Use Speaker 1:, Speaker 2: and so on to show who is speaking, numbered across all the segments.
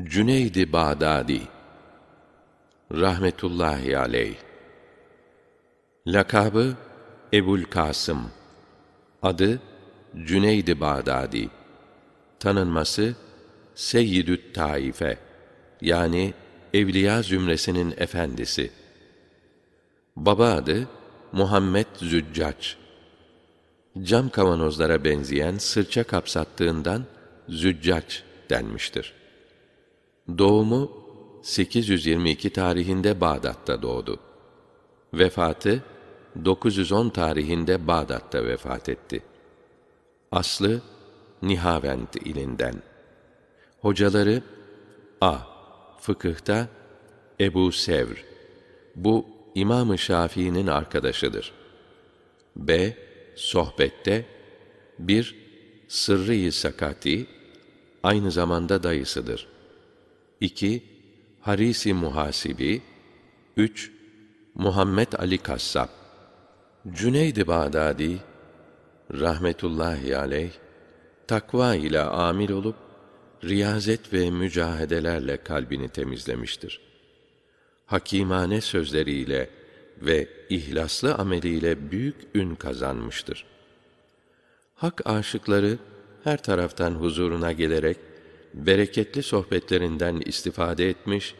Speaker 1: Cüneyd-i Bağdadi rahmetullahi aleyh Lakabı Ebul Kasım Adı Cüneyd-i Bağdadi Tanınması Seyyidü't Taife yani Evliya zümresinin efendisi. Baba adı Muhammed Züccac. Cam kavanozlara benzeyen sırça kapsattığından Züccac denmiştir. Doğumu 822 tarihinde Bağdat'ta doğdu. Vefatı 910 tarihinde Bağdat'ta vefat etti. Aslı Nihavend ilinden. Hocaları A. Fıkıhta Ebu Sevr. Bu İmam-ı Şafii'nin arkadaşıdır. B. Sohbette bir Sırrı-i Sakati aynı zamanda dayısıdır. 2. Harisi Muhasibi 3. Muhammed Ali Kassab Cüneyd-i Bağdadi rahmetullahi aleyh takva ile amil olup riyazet ve mücahedelerle kalbini temizlemiştir. Hakimane sözleriyle ve ihlaslı ameliyle büyük ün kazanmıştır. Hak aşıkları her taraftan huzuruna gelerek bereketli sohbetlerinden istifade etmiş,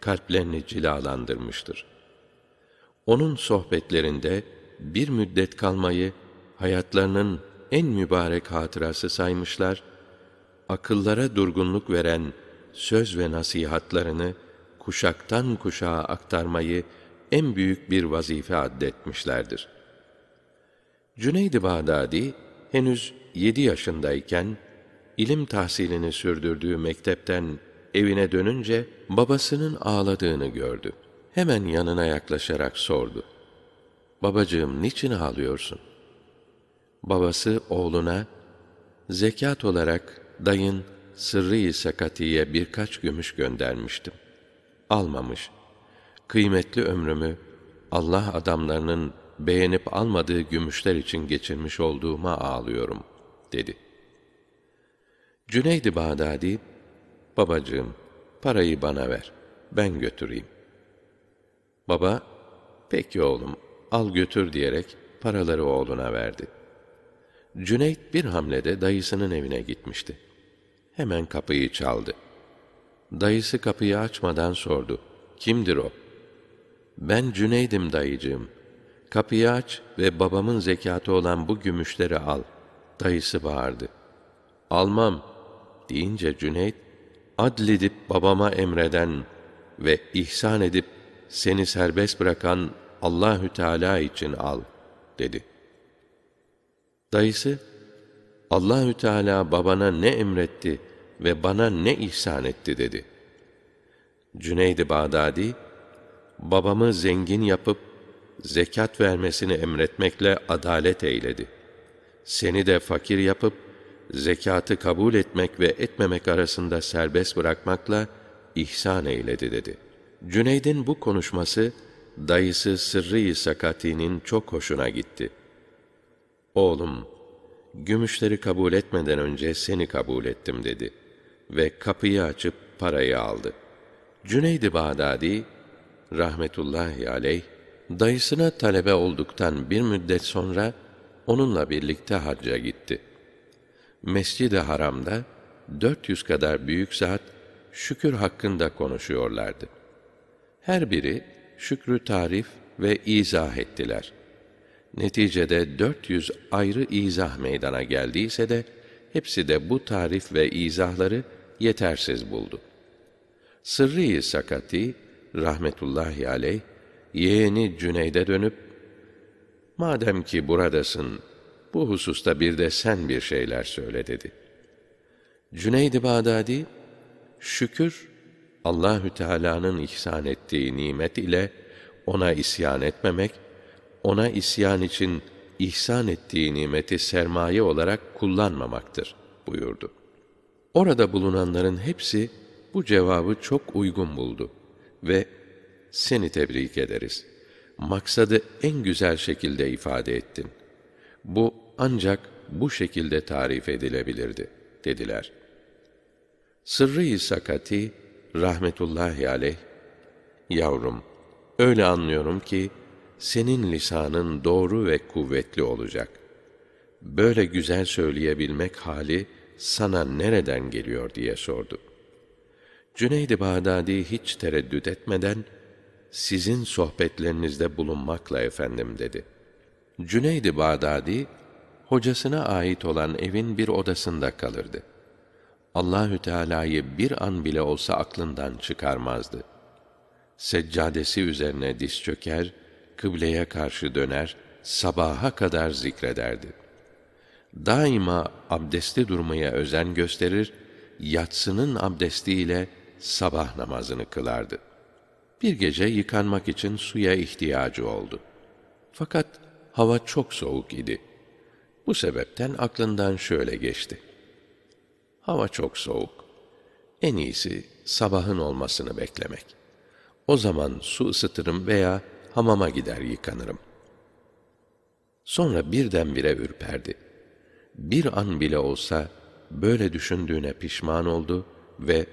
Speaker 1: kalplerini cilalandırmıştır. Onun sohbetlerinde bir müddet kalmayı hayatlarının en mübarek hatırası saymışlar, akıllara durgunluk veren söz ve nasihatlarını kuşaktan kuşağa aktarmayı en büyük bir vazife addetmişlerdir. Cüneyd-i Bağdadi henüz yedi yaşındayken ilim tahsilini sürdürdüğü mektepten evine dönünce babasının ağladığını gördü. Hemen yanına yaklaşarak sordu. Babacığım niçin ağlıyorsun? Babası oğluna zekat olarak dayın sırrı-i sakatiye birkaç gümüş göndermiştim. Almamış. Kıymetli ömrümü Allah adamlarının beğenip almadığı gümüşler için geçirmiş olduğuma ağlıyorum, dedi. Cüneyd-i Bağdadi, babacığım, parayı bana ver, ben götüreyim. Baba, peki oğlum, al götür diyerek paraları oğluna verdi. Cüneyt bir hamlede dayısının evine gitmişti. Hemen kapıyı çaldı. Dayısı kapıyı açmadan sordu. Kimdir o? Ben Cüneydim dayıcığım. Kapıyı aç ve babamın zekatı olan bu gümüşleri al. Dayısı bağırdı. Almam deyince Cüneyt, adledip babama emreden ve ihsan edip seni serbest bırakan Allahü Teala için al dedi. Dayısı Allahü Teala babana ne emretti ve bana ne ihsan etti dedi. Cüneyd-i Bağdadi babamı zengin yapıp zekat vermesini emretmekle adalet eyledi. Seni de fakir yapıp zekatı kabul etmek ve etmemek arasında serbest bırakmakla ihsan eyledi dedi. Cüneyd'in bu konuşması dayısı Sırrı-i Sakati'nin çok hoşuna gitti. Oğlum, gümüşleri kabul etmeden önce seni kabul ettim dedi ve kapıyı açıp parayı aldı. Cüneyd-i Bağdadi rahmetullahi aleyh dayısına talebe olduktan bir müddet sonra onunla birlikte hacca gitti. Mescid-i Haram'da 400 kadar büyük zat şükür hakkında konuşuyorlardı. Her biri şükrü tarif ve izah ettiler. Neticede 400 ayrı izah meydana geldiyse de hepsi de bu tarif ve izahları yetersiz buldu. Sırrı-i Sakati rahmetullahi aleyh yeğeni Cüneyd'e dönüp madem ki buradasın bu hususta bir de sen bir şeyler söyle dedi. Cüneyd-i Bağdadi şükür Allahü Teala'nın ihsan ettiği nimet ile ona isyan etmemek, ona isyan için ihsan ettiği nimeti sermaye olarak kullanmamaktır buyurdu. Orada bulunanların hepsi bu cevabı çok uygun buldu ve seni tebrik ederiz. Maksadı en güzel şekilde ifade ettin. Bu ancak bu şekilde tarif edilebilirdi dediler. Sırrı-i Sakati rahmetullahi aleyh yavrum öyle anlıyorum ki senin lisanın doğru ve kuvvetli olacak. Böyle güzel söyleyebilmek hali sana nereden geliyor diye sordu. Cüneyd-i Bağdadi hiç tereddüt etmeden sizin sohbetlerinizde bulunmakla efendim dedi. Cüneyd-i Bağdadi hocasına ait olan evin bir odasında kalırdı. Allahü Teala'yı bir an bile olsa aklından çıkarmazdı. Seccadesi üzerine diz çöker, kıbleye karşı döner, sabaha kadar zikrederdi. Daima abdestli durmaya özen gösterir, yatsının abdestiyle sabah namazını kılardı. Bir gece yıkanmak için suya ihtiyacı oldu. Fakat hava çok soğuk idi. Bu sebepten aklından şöyle geçti. Hava çok soğuk. En iyisi sabahın olmasını beklemek. O zaman su ısıtırım veya hamama gider yıkanırım. Sonra birdenbire ürperdi. Bir an bile olsa böyle düşündüğüne pişman oldu ve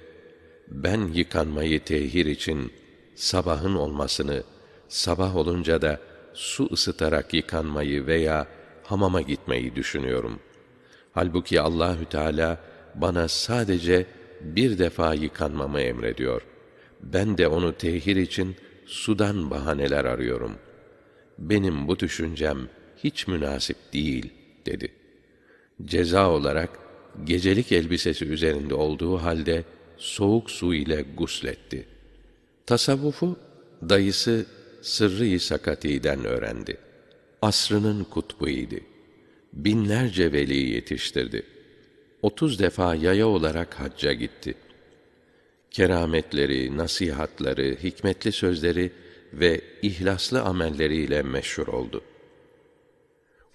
Speaker 1: ben yıkanmayı tehir için sabahın olmasını, sabah olunca da su ısıtarak yıkanmayı veya hamama gitmeyi düşünüyorum. Halbuki Allahü Teala bana sadece bir defa yıkanmamı emrediyor. Ben de onu tehir için sudan bahaneler arıyorum. Benim bu düşüncem hiç münasip değil, dedi. Ceza olarak gecelik elbisesi üzerinde olduğu halde soğuk su ile gusletti. Tasavvufu dayısı Sırrı-i Sakati'den öğrendi. Asrının kutbuydu. Binlerce veli yetiştirdi. Otuz defa yaya olarak hacca gitti. Kerametleri, nasihatları, hikmetli sözleri ve ihlaslı amelleriyle meşhur oldu.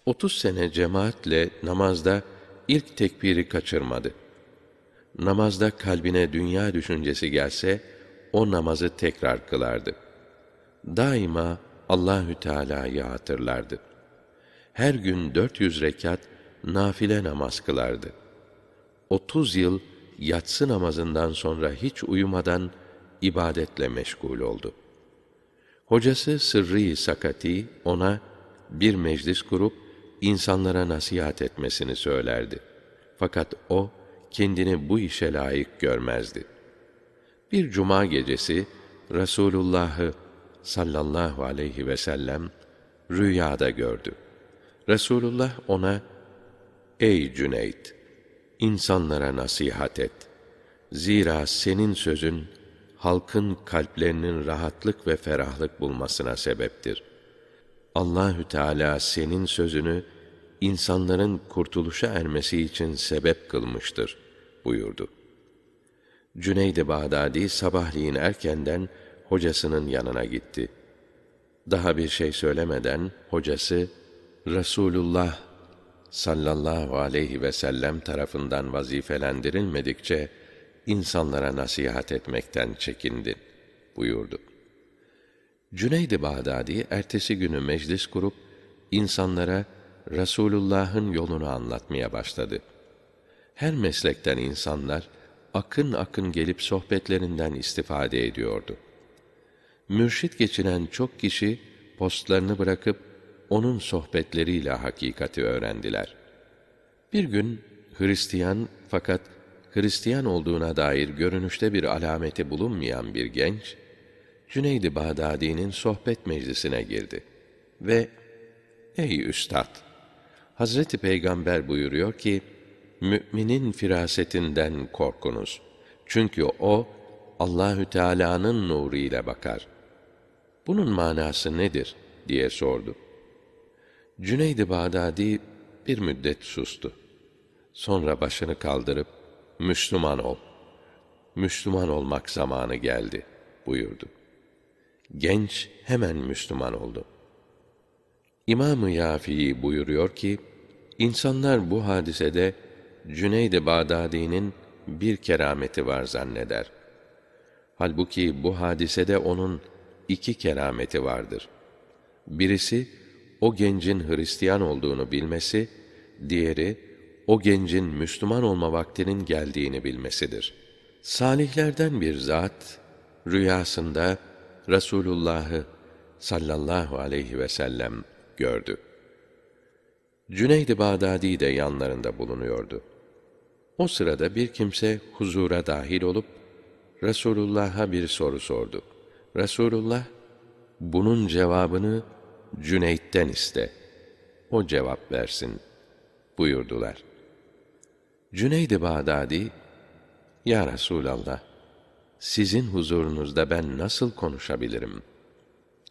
Speaker 1: Otuz sene cemaatle namazda ilk tekbiri kaçırmadı. Namazda kalbine dünya düşüncesi gelse, o namazı tekrar kılardı. Daima Allahü Teala'yı hatırlardı. Her gün 400 rekat nafile namaz kılardı. 30 yıl yatsı namazından sonra hiç uyumadan ibadetle meşgul oldu. Hocası Sırrı Sakati ona bir meclis kurup insanlara nasihat etmesini söylerdi. Fakat o kendini bu işe layık görmezdi. Bir cuma gecesi Resulullah'ı sallallahu aleyhi ve sellem rüyada gördü. Resulullah ona Ey Cüneyt insanlara nasihat et. Zira senin sözün halkın kalplerinin rahatlık ve ferahlık bulmasına sebeptir. Allahü Teala senin sözünü insanların kurtuluşa ermesi için sebep kılmıştır buyurdu. Cüneyd-i Bağdadi sabahleyin erkenden hocasının yanına gitti. Daha bir şey söylemeden hocası Resulullah sallallahu aleyhi ve sellem tarafından vazifelendirilmedikçe insanlara nasihat etmekten çekindin buyurdu. Cüneyd-i Bağdadi ertesi günü meclis kurup insanlara Resulullah'ın yolunu anlatmaya başladı. Her meslekten insanlar akın akın gelip sohbetlerinden istifade ediyordu. Mürşit geçinen çok kişi postlarını bırakıp onun sohbetleriyle hakikati öğrendiler. Bir gün Hristiyan fakat Hristiyan olduğuna dair görünüşte bir alameti bulunmayan bir genç Cüneyd-i Bağdadi'nin sohbet meclisine girdi ve Ey üstad! Hazreti Peygamber buyuruyor ki, müminin firasetinden korkunuz. Çünkü o Allahü Teala'nın nuru ile bakar. Bunun manası nedir diye sordu. Cüneyd-i Bağdadi bir müddet sustu. Sonra başını kaldırıp Müslüman ol. Müslüman olmak zamanı geldi buyurdu. Genç hemen Müslüman oldu. İmam-ı Yafii buyuruyor ki, insanlar bu hadisede Cüneyd-i Bağdadi'nin bir kerameti var zanneder. Halbuki bu hadisede onun iki kerameti vardır. Birisi, o gencin Hristiyan olduğunu bilmesi, diğeri, o gencin Müslüman olma vaktinin geldiğini bilmesidir. Salihlerden bir zat rüyasında Resulullah'ı sallallahu aleyhi ve sellem gördü. Cüneyd-i Bağdadi de yanlarında bulunuyordu. O sırada bir kimse huzura dahil olup Resulullah'a bir soru sordu. Resulullah bunun cevabını Cüneyt'ten iste. O cevap versin buyurdular. Cüneyd-i Bağdadi Ya Resulallah sizin huzurunuzda ben nasıl konuşabilirim?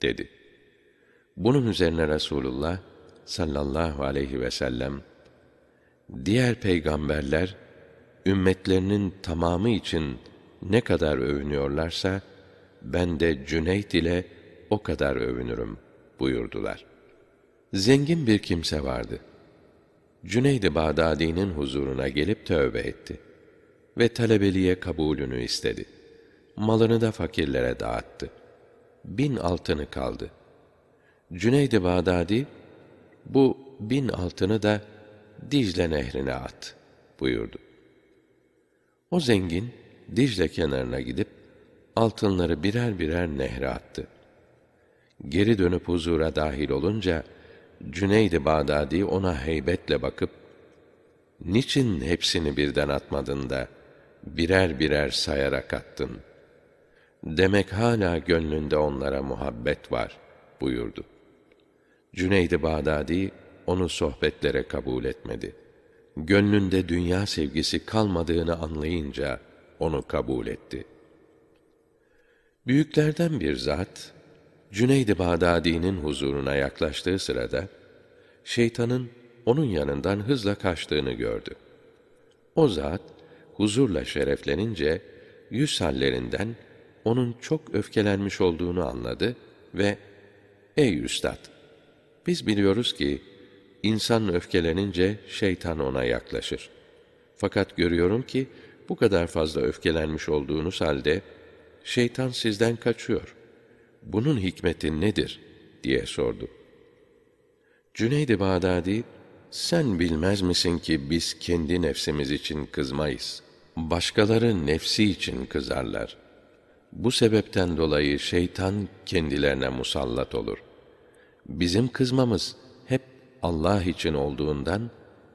Speaker 1: dedi. Bunun üzerine Resulullah sallallahu aleyhi ve sellem diğer peygamberler ümmetlerinin tamamı için ne kadar övünüyorlarsa ben de Cüneyt ile o kadar övünürüm buyurdular. Zengin bir kimse vardı. Cüneyd-i Bağdadi'nin huzuruna gelip tövbe etti ve talebeliğe kabulünü istedi. Malını da fakirlere dağıttı. Bin altını kaldı. Cüneyd-i Bağdadi, bu bin altını da Dicle nehrine at buyurdu. O zengin Dicle kenarına gidip altınları birer birer nehre attı. Geri dönüp huzura dahil olunca Cüneyd-i Bağdadi ona heybetle bakıp niçin hepsini birden atmadın da birer birer sayarak attın? Demek hala gönlünde onlara muhabbet var buyurdu. Cüneyd-i Bağdadi onu sohbetlere kabul etmedi. Gönlünde dünya sevgisi kalmadığını anlayınca onu kabul etti. Büyüklerden bir zat Cüneyd-i Bağdadi'nin huzuruna yaklaştığı sırada şeytanın onun yanından hızla kaçtığını gördü. O zat huzurla şereflenince yüz hallerinden onun çok öfkelenmiş olduğunu anladı ve ey üstad biz biliyoruz ki insan öfkelenince şeytan ona yaklaşır. Fakat görüyorum ki bu kadar fazla öfkelenmiş olduğunuz halde şeytan sizden kaçıyor. Bunun hikmeti nedir diye sordu. Cüneyd-i Bağdadi sen bilmez misin ki biz kendi nefsimiz için kızmayız. Başkaları nefsi için kızarlar. Bu sebepten dolayı şeytan kendilerine musallat olur. Bizim kızmamız hep Allah için olduğundan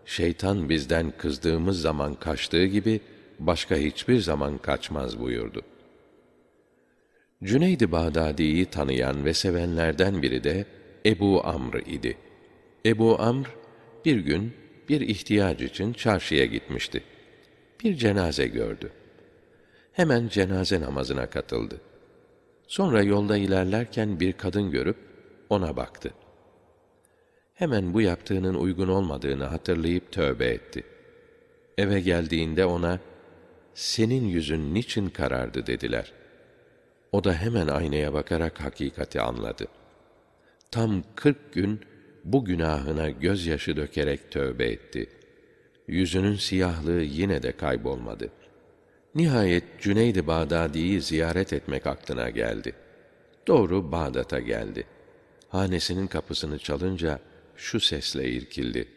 Speaker 1: şeytan bizden kızdığımız zaman kaçtığı gibi başka hiçbir zaman kaçmaz buyurdu. Cüneyd-i Bağdadi'yi tanıyan ve sevenlerden biri de Ebu Amr idi. Ebu Amr bir gün bir ihtiyaç için çarşıya gitmişti. Bir cenaze gördü. Hemen cenaze namazına katıldı. Sonra yolda ilerlerken bir kadın görüp ona baktı. Hemen bu yaptığının uygun olmadığını hatırlayıp tövbe etti. Eve geldiğinde ona, senin yüzün niçin karardı dediler. O da hemen aynaya bakarak hakikati anladı. Tam kırk gün bu günahına gözyaşı dökerek tövbe etti. Yüzünün siyahlığı yine de kaybolmadı. Nihayet Cüneyd-i Bağdadi'yi ziyaret etmek aklına geldi. Doğru Bağdat'a geldi. Hanesinin kapısını çalınca şu sesle irkildi.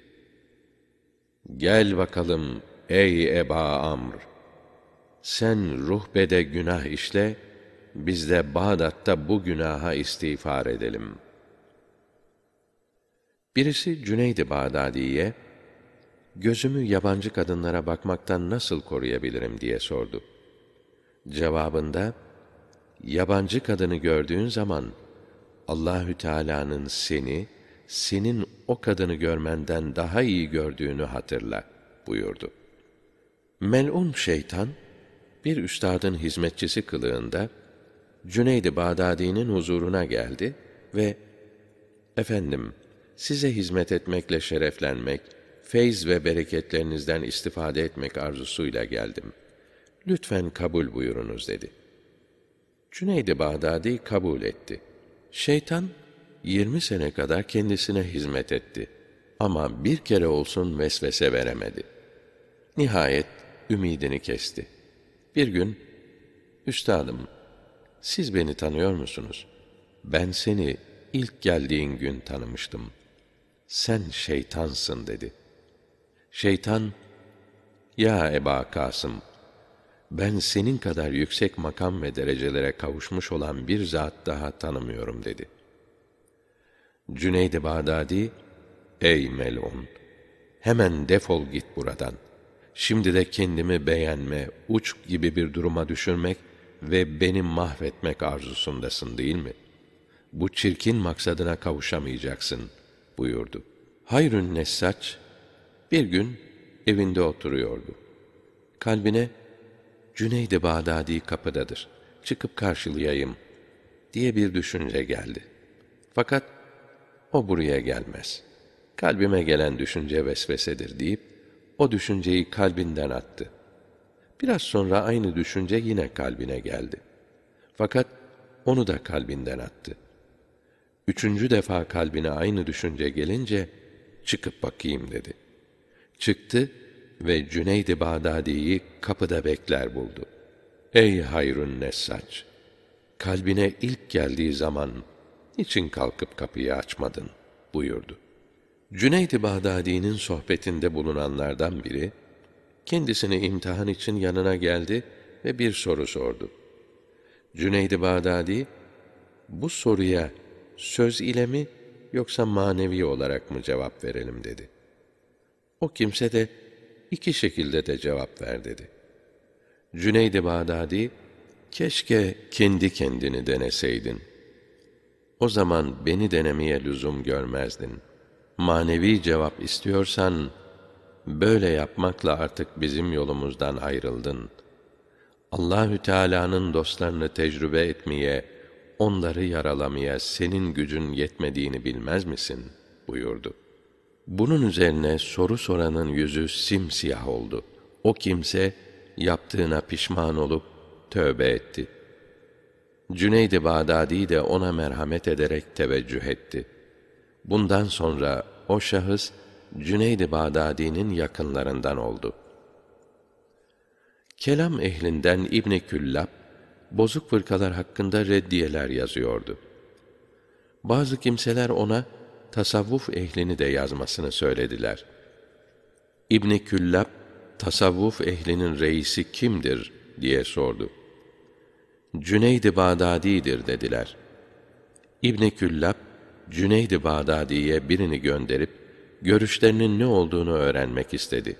Speaker 1: Gel bakalım ey Eba Amr. Sen ruhbede günah işle, biz de Bağdat'ta bu günaha istiğfar edelim. Birisi Cüneyd-i Bağdadi'ye, gözümü yabancı kadınlara bakmaktan nasıl koruyabilirim diye sordu. Cevabında, yabancı kadını gördüğün zaman, Allahü Teala'nın seni, senin o kadını görmenden daha iyi gördüğünü hatırla buyurdu. Mel'un şeytan, bir üstadın hizmetçisi kılığında, Cüneyd-i Bağdadi'nin huzuruna geldi ve efendim size hizmet etmekle şereflenmek, feyz ve bereketlerinizden istifade etmek arzusuyla geldim. Lütfen kabul buyurunuz dedi. Cüneyd-i Bağdadi kabul etti. Şeytan yirmi sene kadar kendisine hizmet etti. Ama bir kere olsun vesvese veremedi. Nihayet ümidini kesti. Bir gün, Üstadım, siz beni tanıyor musunuz? Ben seni ilk geldiğin gün tanımıştım. Sen şeytansın dedi. Şeytan, ya Eba Kasım, ben senin kadar yüksek makam ve derecelere kavuşmuş olan bir zat daha tanımıyorum dedi. Cüneyd-i Bağdadi, ey melun, hemen defol git buradan. Şimdi de kendimi beğenme, uç gibi bir duruma düşürmek ve beni mahvetmek arzusundasın değil mi? Bu çirkin maksadına kavuşamayacaksın buyurdu. Hayrün Nessaç bir gün evinde oturuyordu. Kalbine Cüneyd-i Bağdadi kapıdadır. Çıkıp karşılayayım diye bir düşünce geldi. Fakat o buraya gelmez. Kalbime gelen düşünce vesvesedir deyip o düşünceyi kalbinden attı. Biraz sonra aynı düşünce yine kalbine geldi. Fakat onu da kalbinden attı. Üçüncü defa kalbine aynı düşünce gelince çıkıp bakayım dedi. Çıktı ve Cüneyd-i Bağdadi'yi kapıda bekler buldu. Ey hayrun nessaç! Kalbine ilk geldiği zaman niçin kalkıp kapıyı açmadın? buyurdu. Cüneyd-i Bağdadi'nin sohbetinde bulunanlardan biri, kendisini imtihan için yanına geldi ve bir soru sordu. Cüneyd-i Bağdadi, bu soruya söz ile mi yoksa manevi olarak mı cevap verelim dedi. O kimse de iki şekilde de cevap ver dedi. Cüneyd-i Bağdadi, keşke kendi kendini deneseydin. O zaman beni denemeye lüzum görmezdin. Manevi cevap istiyorsan, böyle yapmakla artık bizim yolumuzdan ayrıldın. Allahü Teala'nın dostlarını tecrübe etmeye, onları yaralamaya senin gücün yetmediğini bilmez misin? buyurdu. Bunun üzerine soru soranın yüzü simsiyah oldu. O kimse yaptığına pişman olup tövbe etti. Cüneyd-i Bağdadi de ona merhamet ederek teveccüh etti. Bundan sonra o şahıs Cüneyd-i Bağdadi'nin yakınlarından oldu. Kelam ehlinden İbn Küllab bozuk fırkalar hakkında reddiyeler yazıyordu. Bazı kimseler ona tasavvuf ehlini de yazmasını söylediler. İbn Küllab tasavvuf ehlinin reisi kimdir diye sordu. Cüneyd-i Bağdadi'dir dediler. İbn Küllab Cüneyd-i Bağdadi'ye birini gönderip görüşlerinin ne olduğunu öğrenmek istedi.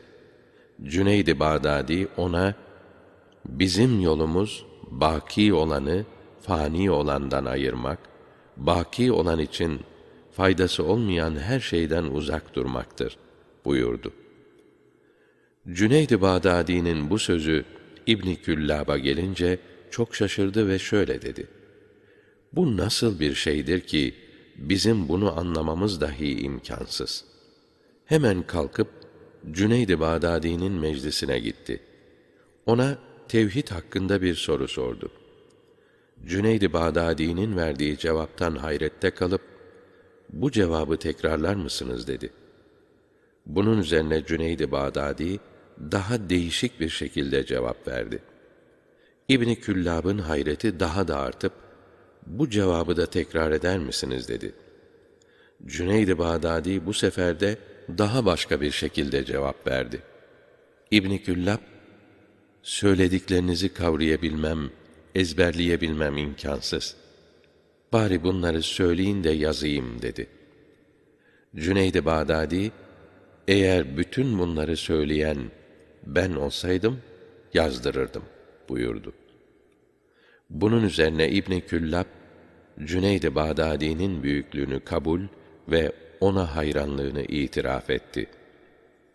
Speaker 1: Cüneyd-i Bağdadi ona bizim yolumuz baki olanı fani olandan ayırmak, baki olan için faydası olmayan her şeyden uzak durmaktır buyurdu. Cüneyd-i Bağdadi'nin bu sözü İbn Küllab'a gelince çok şaşırdı ve şöyle dedi: Bu nasıl bir şeydir ki bizim bunu anlamamız dahi imkansız. Hemen kalkıp Cüneyd-i Bağdadi'nin meclisine gitti. Ona tevhid hakkında bir soru sordu. Cüneyd-i Bağdadi'nin verdiği cevaptan hayrette kalıp bu cevabı tekrarlar mısınız dedi. Bunun üzerine Cüneyd-i Bağdadi daha değişik bir şekilde cevap verdi. İbni Küllab'ın hayreti daha da artıp bu cevabı da tekrar eder misiniz dedi. Cüneyd-i Bağdadi bu sefer de daha başka bir şekilde cevap verdi. İbni Küllab, söylediklerinizi kavrayabilmem, ezberleyebilmem imkansız. Bari bunları söyleyin de yazayım dedi. Cüneyd-i Bağdadi, eğer bütün bunları söyleyen ben olsaydım, yazdırırdım buyurdu. Bunun üzerine İbn Küllab Cüneyd-i Bağdadi'nin büyüklüğünü kabul ve ona hayranlığını itiraf etti.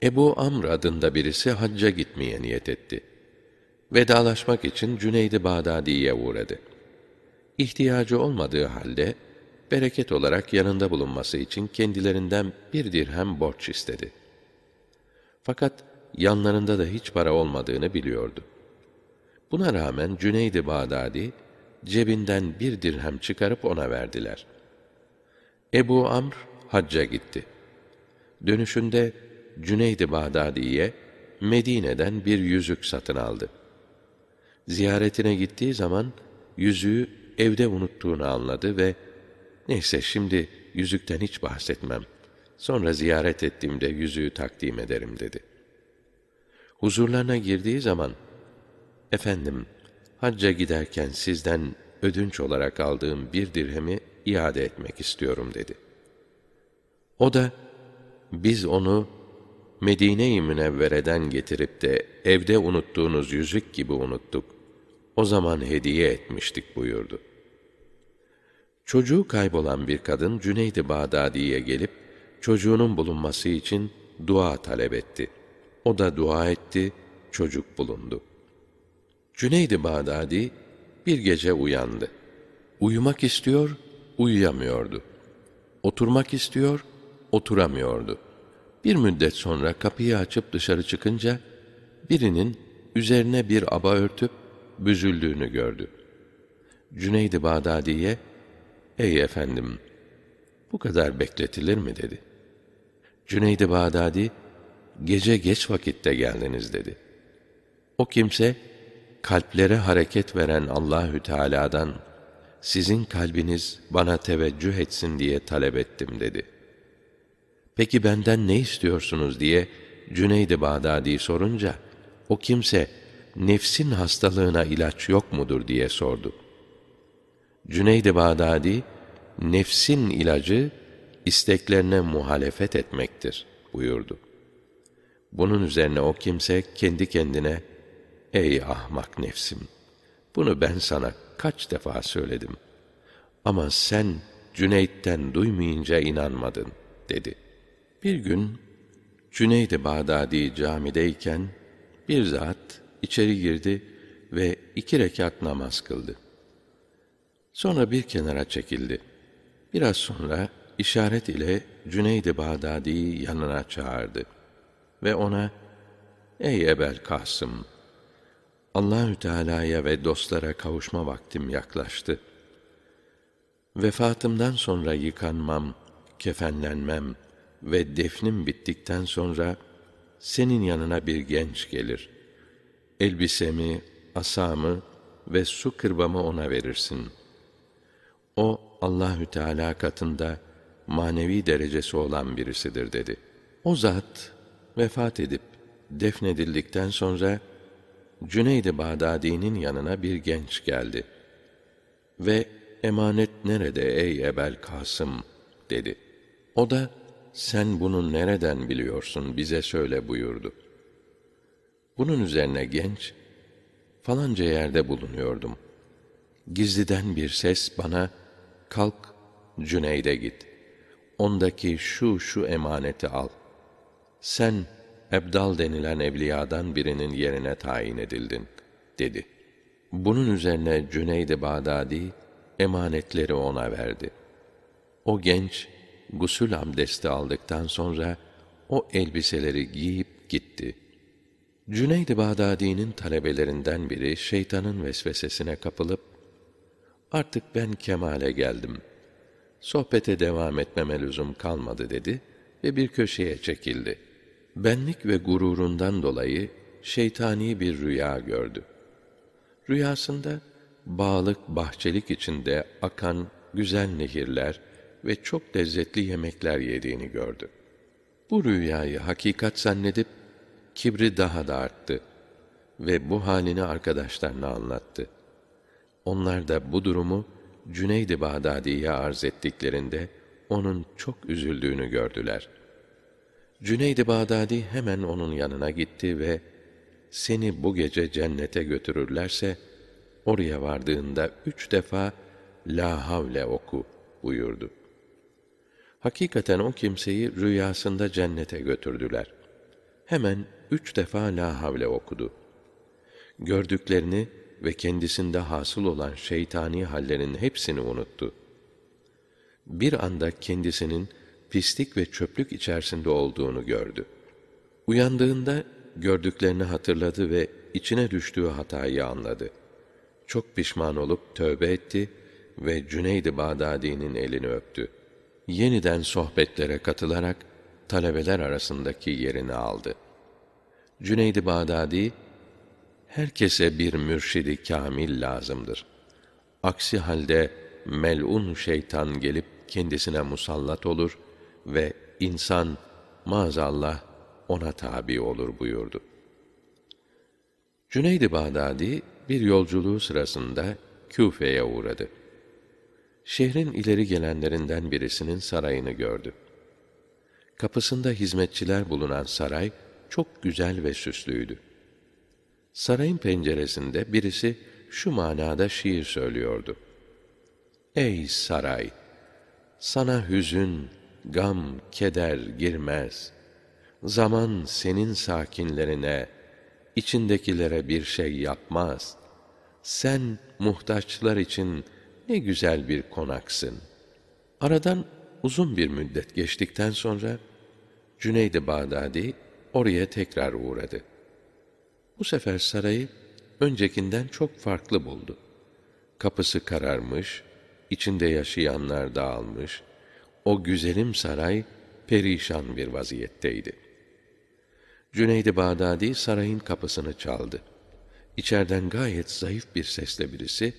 Speaker 1: Ebu Amr adında birisi hacca gitmeye niyet etti. Vedalaşmak için Cüneyd-i Bağdadi'ye uğradı. İhtiyacı olmadığı halde bereket olarak yanında bulunması için kendilerinden bir dirhem borç istedi. Fakat yanlarında da hiç para olmadığını biliyordu. Buna rağmen Cüneyd-i Bağdadi cebinden bir dirhem çıkarıp ona verdiler. Ebu Amr hacca gitti. Dönüşünde Cüneyd-i Bağdadi'ye Medine'den bir yüzük satın aldı. Ziyaretine gittiği zaman yüzüğü evde unuttuğunu anladı ve neyse şimdi yüzükten hiç bahsetmem. Sonra ziyaret ettiğimde yüzüğü takdim ederim dedi. Huzurlarına girdiği zaman Efendim, hacca giderken sizden ödünç olarak aldığım bir dirhemi iade etmek istiyorum dedi. O da, biz onu Medine-i Münevvere'den getirip de evde unuttuğunuz yüzük gibi unuttuk. O zaman hediye etmiştik buyurdu. Çocuğu kaybolan bir kadın Cüneyd-i Bağdadi'ye gelip çocuğunun bulunması için dua talep etti. O da dua etti, çocuk bulundu. Cüneyd-i Bağdadi bir gece uyandı. Uyumak istiyor, uyuyamıyordu. Oturmak istiyor, oturamıyordu. Bir müddet sonra kapıyı açıp dışarı çıkınca birinin üzerine bir aba örtüp büzüldüğünü gördü. Cüneyd-i Bağdadi'ye, ''Ey efendim, bu kadar bekletilir mi?'' dedi. Cüneyd-i Bağdadi, ''Gece geç vakitte geldiniz.'' dedi. O kimse, kalplere hareket veren Allahü Teala'dan sizin kalbiniz bana teveccüh etsin diye talep ettim dedi. Peki benden ne istiyorsunuz diye Cüneyd-i Bağdadi sorunca o kimse nefsin hastalığına ilaç yok mudur diye sordu. Cüneyd-i Bağdadi nefsin ilacı isteklerine muhalefet etmektir buyurdu. Bunun üzerine o kimse kendi kendine Ey ahmak nefsim! Bunu ben sana kaç defa söyledim. Ama sen Cüneyt'ten duymayınca inanmadın, dedi. Bir gün Cüneyd-i Bağdadi camideyken bir zat içeri girdi ve iki rekat namaz kıldı. Sonra bir kenara çekildi. Biraz sonra işaret ile Cüneyd-i Bağdadi'yi yanına çağırdı ve ona Ey Ebel Kasım! Allahü Teala'ya ve dostlara kavuşma vaktim yaklaştı. Vefatımdan sonra yıkanmam, kefenlenmem ve defnim bittikten sonra senin yanına bir genç gelir. Elbisemi, asamı ve su kırbamı ona verirsin. O Allahü Teala katında manevi derecesi olan birisidir dedi. O zat vefat edip defnedildikten sonra Cüneyd-i Bağdadi'nin yanına bir genç geldi. Ve emanet nerede ey Ebel Kasım dedi. O da sen bunu nereden biliyorsun bize söyle buyurdu. Bunun üzerine genç falanca yerde bulunuyordum. Gizliden bir ses bana kalk Cüneyd'e git. Ondaki şu şu emaneti al. Sen Ebdal denilen evliyadan birinin yerine tayin edildin, dedi. Bunun üzerine Cüneyd-i Bağdadi, emanetleri ona verdi. O genç, gusül abdesti aldıktan sonra, o elbiseleri giyip gitti. Cüneyd-i Bağdadi'nin talebelerinden biri, şeytanın vesvesesine kapılıp, artık ben kemale geldim. Sohbete devam etmeme lüzum kalmadı dedi ve bir köşeye çekildi.'' benlik ve gururundan dolayı şeytani bir rüya gördü. Rüyasında bağlık, bahçelik içinde akan güzel nehirler ve çok lezzetli yemekler yediğini gördü. Bu rüyayı hakikat zannedip kibri daha da arttı ve bu halini arkadaşlarına anlattı. Onlar da bu durumu Cüneyd-i Bağdadi'ye arz ettiklerinde onun çok üzüldüğünü gördüler.'' Cüneyd-i Bağdadi hemen onun yanına gitti ve seni bu gece cennete götürürlerse oraya vardığında üç defa la havle oku buyurdu. Hakikaten o kimseyi rüyasında cennete götürdüler. Hemen üç defa la havle okudu. Gördüklerini ve kendisinde hasıl olan şeytani hallerin hepsini unuttu. Bir anda kendisinin pislik ve çöplük içerisinde olduğunu gördü. Uyandığında gördüklerini hatırladı ve içine düştüğü hatayı anladı. Çok pişman olup tövbe etti ve Cüneyd-i Bağdadi'nin elini öptü. Yeniden sohbetlere katılarak talebeler arasındaki yerini aldı. Cüneyd-i Bağdadi, herkese bir mürşidi kamil lazımdır. Aksi halde melun şeytan gelip kendisine musallat olur ve insan maazallah ona tabi olur buyurdu. Cüneyd-i Bağdadi bir yolculuğu sırasında Küfe'ye uğradı. Şehrin ileri gelenlerinden birisinin sarayını gördü. Kapısında hizmetçiler bulunan saray çok güzel ve süslüydü. Sarayın penceresinde birisi şu manada şiir söylüyordu. Ey saray! Sana hüzün, gam, keder girmez. Zaman senin sakinlerine, içindekilere bir şey yapmaz. Sen muhtaçlar için ne güzel bir konaksın. Aradan uzun bir müddet geçtikten sonra Cüneyd-i Bağdadi oraya tekrar uğradı. Bu sefer sarayı öncekinden çok farklı buldu. Kapısı kararmış, içinde yaşayanlar dağılmış, o güzelim saray perişan bir vaziyetteydi. Cüneyd-i Bağdadi sarayın kapısını çaldı. İçeriden gayet zayıf bir sesle birisi,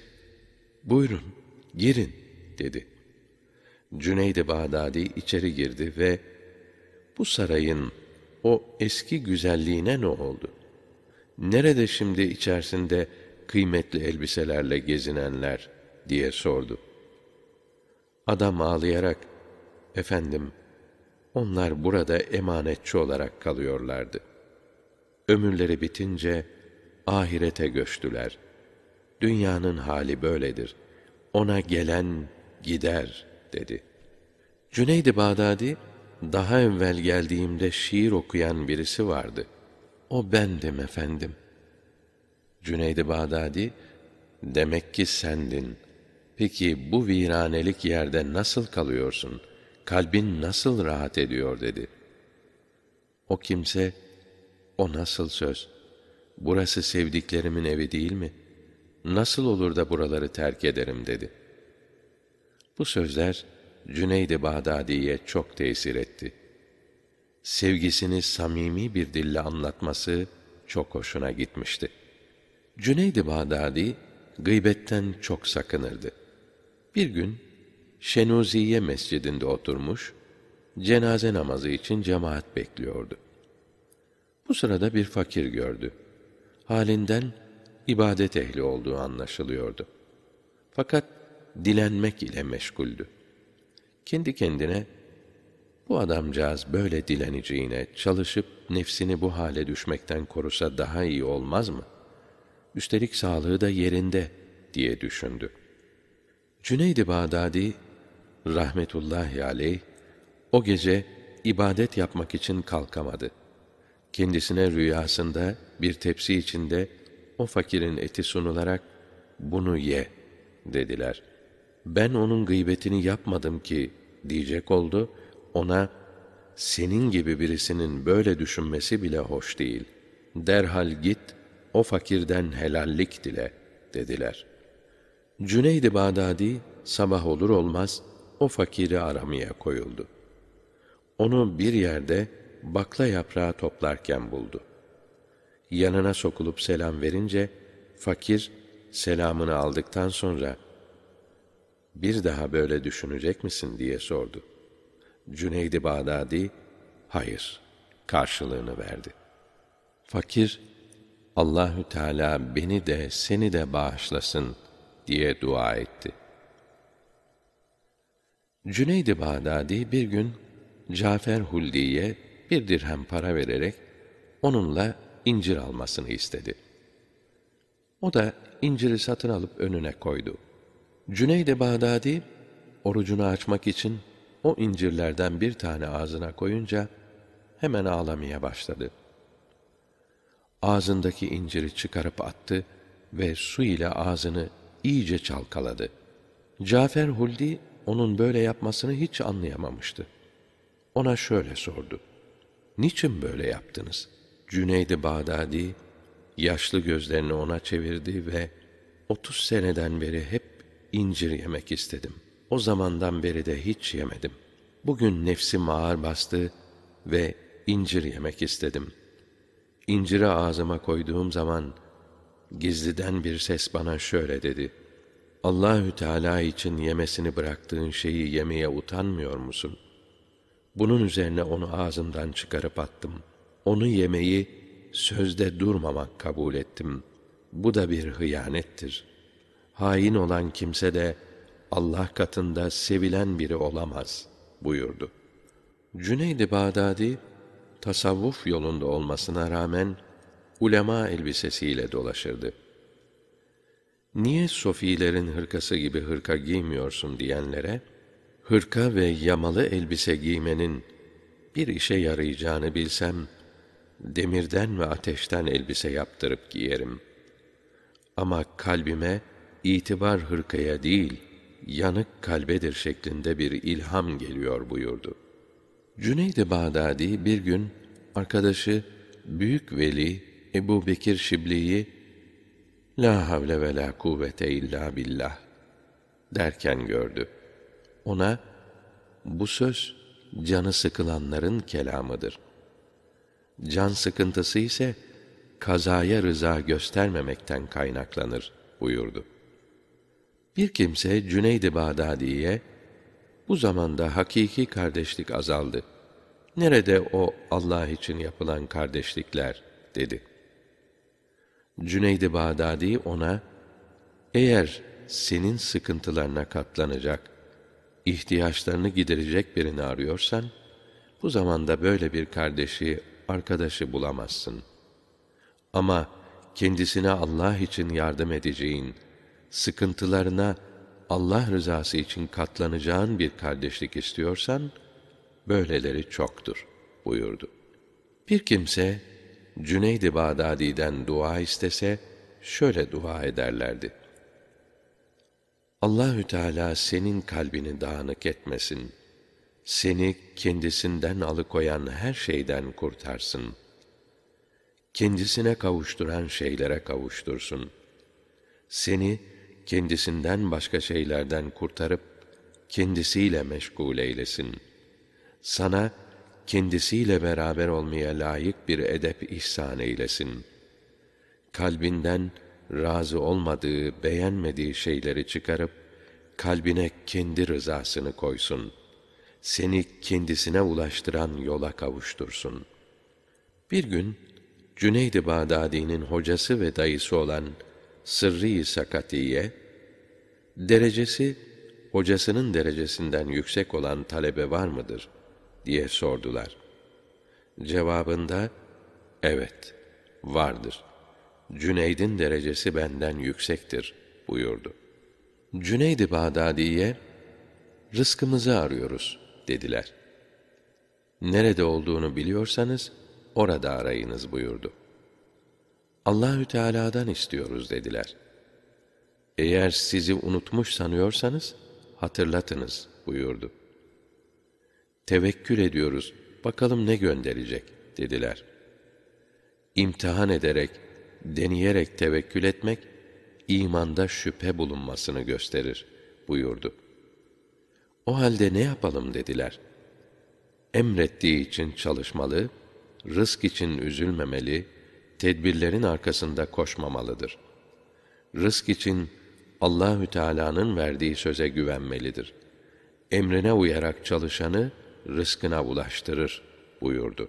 Speaker 1: ''Buyurun, girin.'' dedi. Cüneyd-i Bağdadi içeri girdi ve bu sarayın o eski güzelliğine ne oldu? Nerede şimdi içerisinde kıymetli elbiselerle gezinenler diye sordu. Adam ağlayarak, efendim, onlar burada emanetçi olarak kalıyorlardı. Ömürleri bitince ahirete göçtüler. Dünyanın hali böyledir. Ona gelen gider dedi. Cüneyd-i Bağdadi daha evvel geldiğimde şiir okuyan birisi vardı. O bendim efendim. Cüneyd-i Bağdadi, demek ki sendin. Peki bu viranelik yerde nasıl kalıyorsun? Kalbin nasıl rahat ediyor dedi. O kimse, o nasıl söz? Burası sevdiklerimin evi değil mi? Nasıl olur da buraları terk ederim dedi. Bu sözler, Cüneyd-i Bağdadi'ye çok tesir etti. Sevgisini samimi bir dille anlatması çok hoşuna gitmişti. Cüneyd-i Bağdadi gıybetten çok sakınırdı. Bir gün Şenuziye mescidinde oturmuş, cenaze namazı için cemaat bekliyordu. Bu sırada bir fakir gördü. Halinden ibadet ehli olduğu anlaşılıyordu. Fakat dilenmek ile meşguldü. Kendi kendine, bu adamcağız böyle dileneceğine çalışıp nefsini bu hale düşmekten korusa daha iyi olmaz mı? Üstelik sağlığı da yerinde diye düşündü. Cüneyd-i Bağdadi rahmetullahi aleyh o gece ibadet yapmak için kalkamadı. Kendisine rüyasında bir tepsi içinde o fakirin eti sunularak bunu ye dediler ben onun gıybetini yapmadım ki diyecek oldu, ona senin gibi birisinin böyle düşünmesi bile hoş değil. Derhal git, o fakirden helallik dile, dediler. Cüneyd-i Bağdadi, sabah olur olmaz, o fakiri aramaya koyuldu. Onu bir yerde bakla yaprağı toplarken buldu. Yanına sokulup selam verince, fakir, selamını aldıktan sonra, bir daha böyle düşünecek misin diye sordu. Cüneyd-i Bağdadi, hayır, karşılığını verdi. Fakir, Allahü Teala beni de seni de bağışlasın diye dua etti. Cüneyd-i Bağdadi bir gün Cafer Huldi'ye bir dirhem para vererek onunla incir almasını istedi. O da inciri satın alıp önüne koydu. Cüneyd-i Bağdadi, orucunu açmak için o incirlerden bir tane ağzına koyunca hemen ağlamaya başladı. Ağzındaki inciri çıkarıp attı ve su ile ağzını iyice çalkaladı. Cafer Huldi onun böyle yapmasını hiç anlayamamıştı. Ona şöyle sordu. Niçin böyle yaptınız? Cüneyd-i Bağdadi yaşlı gözlerini ona çevirdi ve otuz seneden beri hep incir yemek istedim. O zamandan beri de hiç yemedim. Bugün nefsim ağır bastı ve incir yemek istedim. İnciri ağzıma koyduğum zaman gizliden bir ses bana şöyle dedi. Allahü Teala için yemesini bıraktığın şeyi yemeye utanmıyor musun? Bunun üzerine onu ağzımdan çıkarıp attım. Onu yemeyi sözde durmamak kabul ettim. Bu da bir hıyanettir. Hain olan kimse de Allah katında sevilen biri olamaz buyurdu. Cüneyd-i Bağdadi tasavvuf yolunda olmasına rağmen ulema elbisesiyle dolaşırdı. Niye sofilerin hırkası gibi hırka giymiyorsun diyenlere, hırka ve yamalı elbise giymenin bir işe yarayacağını bilsem, demirden ve ateşten elbise yaptırıp giyerim. Ama kalbime itibar hırkaya değil, yanık kalbedir şeklinde bir ilham geliyor buyurdu. Cüneyd-i Bağdadi bir gün arkadaşı büyük veli Ebu Bekir Şibli'yi La havle ve la kuvvete illa billah derken gördü. Ona bu söz canı sıkılanların kelamıdır. Can sıkıntısı ise kazaya rıza göstermemekten kaynaklanır buyurdu. Bir kimse Cüneyd-i Bağdadi'ye bu zamanda hakiki kardeşlik azaldı. Nerede o Allah için yapılan kardeşlikler dedi. Cüneyd-i Bağdadi ona eğer senin sıkıntılarına katlanacak, ihtiyaçlarını giderecek birini arıyorsan, bu zamanda böyle bir kardeşi, arkadaşı bulamazsın. Ama kendisine Allah için yardım edeceğin, sıkıntılarına Allah rızası için katlanacağın bir kardeşlik istiyorsan, böyleleri çoktur, buyurdu. Bir kimse, Cüneyd-i Bağdadi'den dua istese, şöyle dua ederlerdi. Allahü Teala senin kalbini dağınık etmesin. Seni kendisinden alıkoyan her şeyden kurtarsın. Kendisine kavuşturan şeylere kavuştursun. Seni kendisinden başka şeylerden kurtarıp kendisiyle meşgul eylesin. Sana kendisiyle beraber olmaya layık bir edep ihsan eylesin. Kalbinden razı olmadığı, beğenmediği şeyleri çıkarıp kalbine kendi rızasını koysun. Seni kendisine ulaştıran yola kavuştursun. Bir gün Cüneyd-i Bağdadi'nin hocası ve dayısı olan Sırrı Sakatiye derecesi hocasının derecesinden yüksek olan talebe var mıdır diye sordular. Cevabında evet vardır. Cüneyd'in derecesi benden yüksektir buyurdu. Cüneyd-i Bağdadi'ye rızkımızı arıyoruz dediler. Nerede olduğunu biliyorsanız orada arayınız buyurdu. Allahü Teala'dan istiyoruz dediler. Eğer sizi unutmuş sanıyorsanız hatırlatınız buyurdu. Tevekkül ediyoruz. Bakalım ne gönderecek dediler. İmtihan ederek, deneyerek tevekkül etmek imanda şüphe bulunmasını gösterir buyurdu. O halde ne yapalım dediler. Emrettiği için çalışmalı, rızk için üzülmemeli, tedbirlerin arkasında koşmamalıdır. Rızk için Allahü Teala'nın verdiği söze güvenmelidir. Emrine uyarak çalışanı rızkına ulaştırır buyurdu.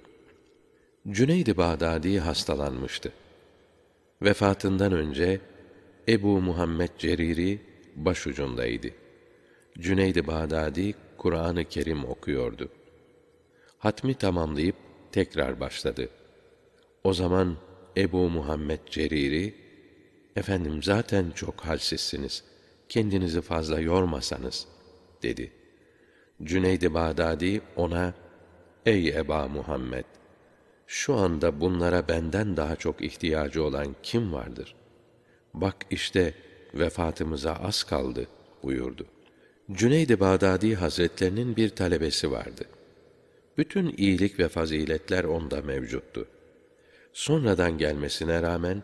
Speaker 1: Cüneyd-i Bağdadi hastalanmıştı. Vefatından önce Ebu Muhammed Ceriri başucundaydı. Cüneyd-i Bağdadi Kur'an-ı Kerim okuyordu. Hatmi tamamlayıp tekrar başladı. O zaman Ebu Muhammed Ceriri, efendim zaten çok halsizsiniz, kendinizi fazla yormasanız, dedi. Cüneyd-i Bağdadi ona, ey Eba Muhammed, şu anda bunlara benden daha çok ihtiyacı olan kim vardır? Bak işte vefatımıza az kaldı buyurdu. Cüneyd-i Bağdadi Hazretlerinin bir talebesi vardı. Bütün iyilik ve faziletler onda mevcuttu. Sonradan gelmesine rağmen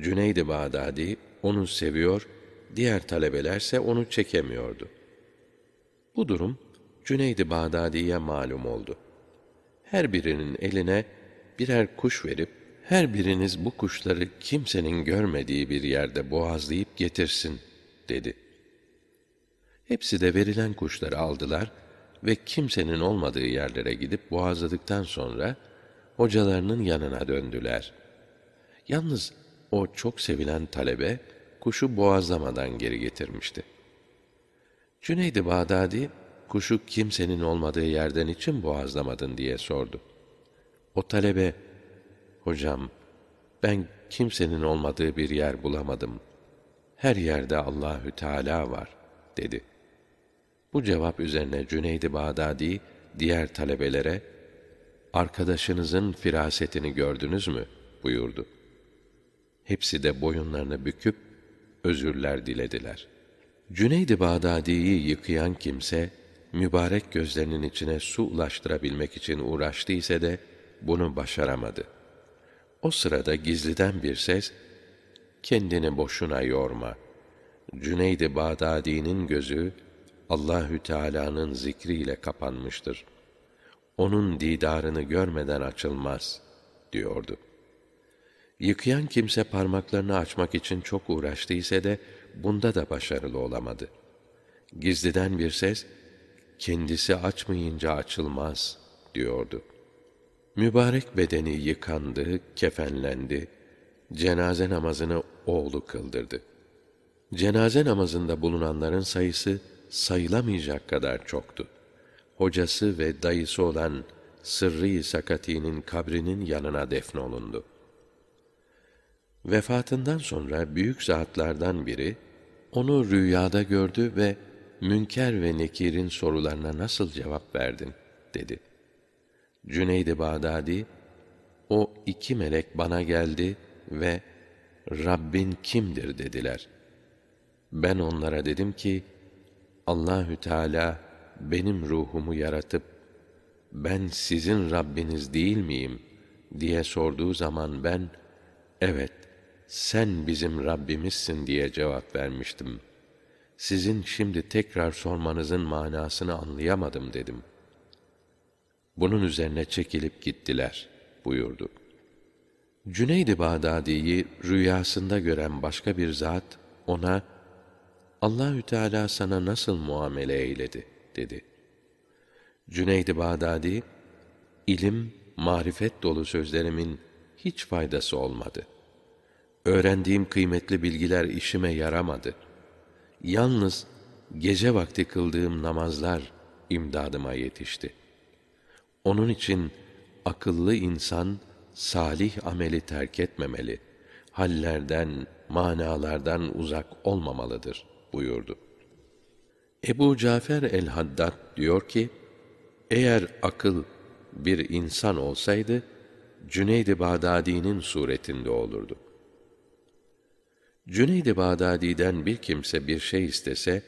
Speaker 1: Cüneyd-i Bağdadi onu seviyor, diğer talebelerse onu çekemiyordu. Bu durum Cüneyd-i Bağdadi'ye malum oldu. Her birinin eline birer kuş verip, her biriniz bu kuşları kimsenin görmediği bir yerde boğazlayıp getirsin, dedi. Hepsi de verilen kuşları aldılar ve kimsenin olmadığı yerlere gidip boğazladıktan sonra, hocalarının yanına döndüler. Yalnız o çok sevilen talebe kuşu boğazlamadan geri getirmişti. Cüneyd-i Bağdadi, kuşu kimsenin olmadığı yerden için boğazlamadın diye sordu. O talebe, hocam ben kimsenin olmadığı bir yer bulamadım. Her yerde Allahü Teala var dedi. Bu cevap üzerine Cüneyd-i Bağdadi diğer talebelere arkadaşınızın firasetini gördünüz mü buyurdu. Hepsi de boyunlarını büküp özürler dilediler. Cüneyd-i Bağdadi'yi yıkayan kimse mübarek gözlerinin içine su ulaştırabilmek için uğraştı ise de bunu başaramadı. O sırada gizliden bir ses, kendini boşuna yorma. Cüneyd-i Bağdadi'nin gözü Allahü Teala'nın zikriyle kapanmıştır. Onun didarını görmeden açılmaz diyordu. Yıkayan kimse parmaklarını açmak için çok uğraştı ise de bunda da başarılı olamadı. Gizliden bir ses, kendisi açmayınca açılmaz diyordu. Mübarek bedeni yıkandı, kefenlendi, cenaze namazını oğlu kıldırdı. Cenaze namazında bulunanların sayısı sayılamayacak kadar çoktu. Hocası ve dayısı olan Sırrı Sakati'nin kabrinin yanına defnolundu. Vefatından sonra büyük zatlardan biri onu rüyada gördü ve Münker ve Nekir'in sorularına nasıl cevap verdin dedi. Cüneyd-i Bağdadi o iki melek bana geldi ve Rabbin kimdir dediler. Ben onlara dedim ki Allahü Teala benim ruhumu yaratıp ben sizin Rabbiniz değil miyim diye sorduğu zaman ben evet sen bizim Rabbimizsin diye cevap vermiştim. Sizin şimdi tekrar sormanızın manasını anlayamadım dedim. Bunun üzerine çekilip gittiler buyurdu. Cüneyd-i Bağdadi'yi rüyasında gören başka bir zat ona Allahü Teala sana nasıl muamele eyledi dedi. Cüneyd-i Bağdadi ilim, marifet dolu sözlerimin hiç faydası olmadı. Öğrendiğim kıymetli bilgiler işime yaramadı. Yalnız gece vakti kıldığım namazlar imdadıma yetişti. Onun için akıllı insan salih ameli terk etmemeli, hallerden, manalardan uzak olmamalıdır buyurdu. Ebu Cafer el-Haddad diyor ki, eğer akıl bir insan olsaydı, Cüneyd-i Bağdadi'nin suretinde olurdu. Cüneyd-i Bağdadi'den bir kimse bir şey istese,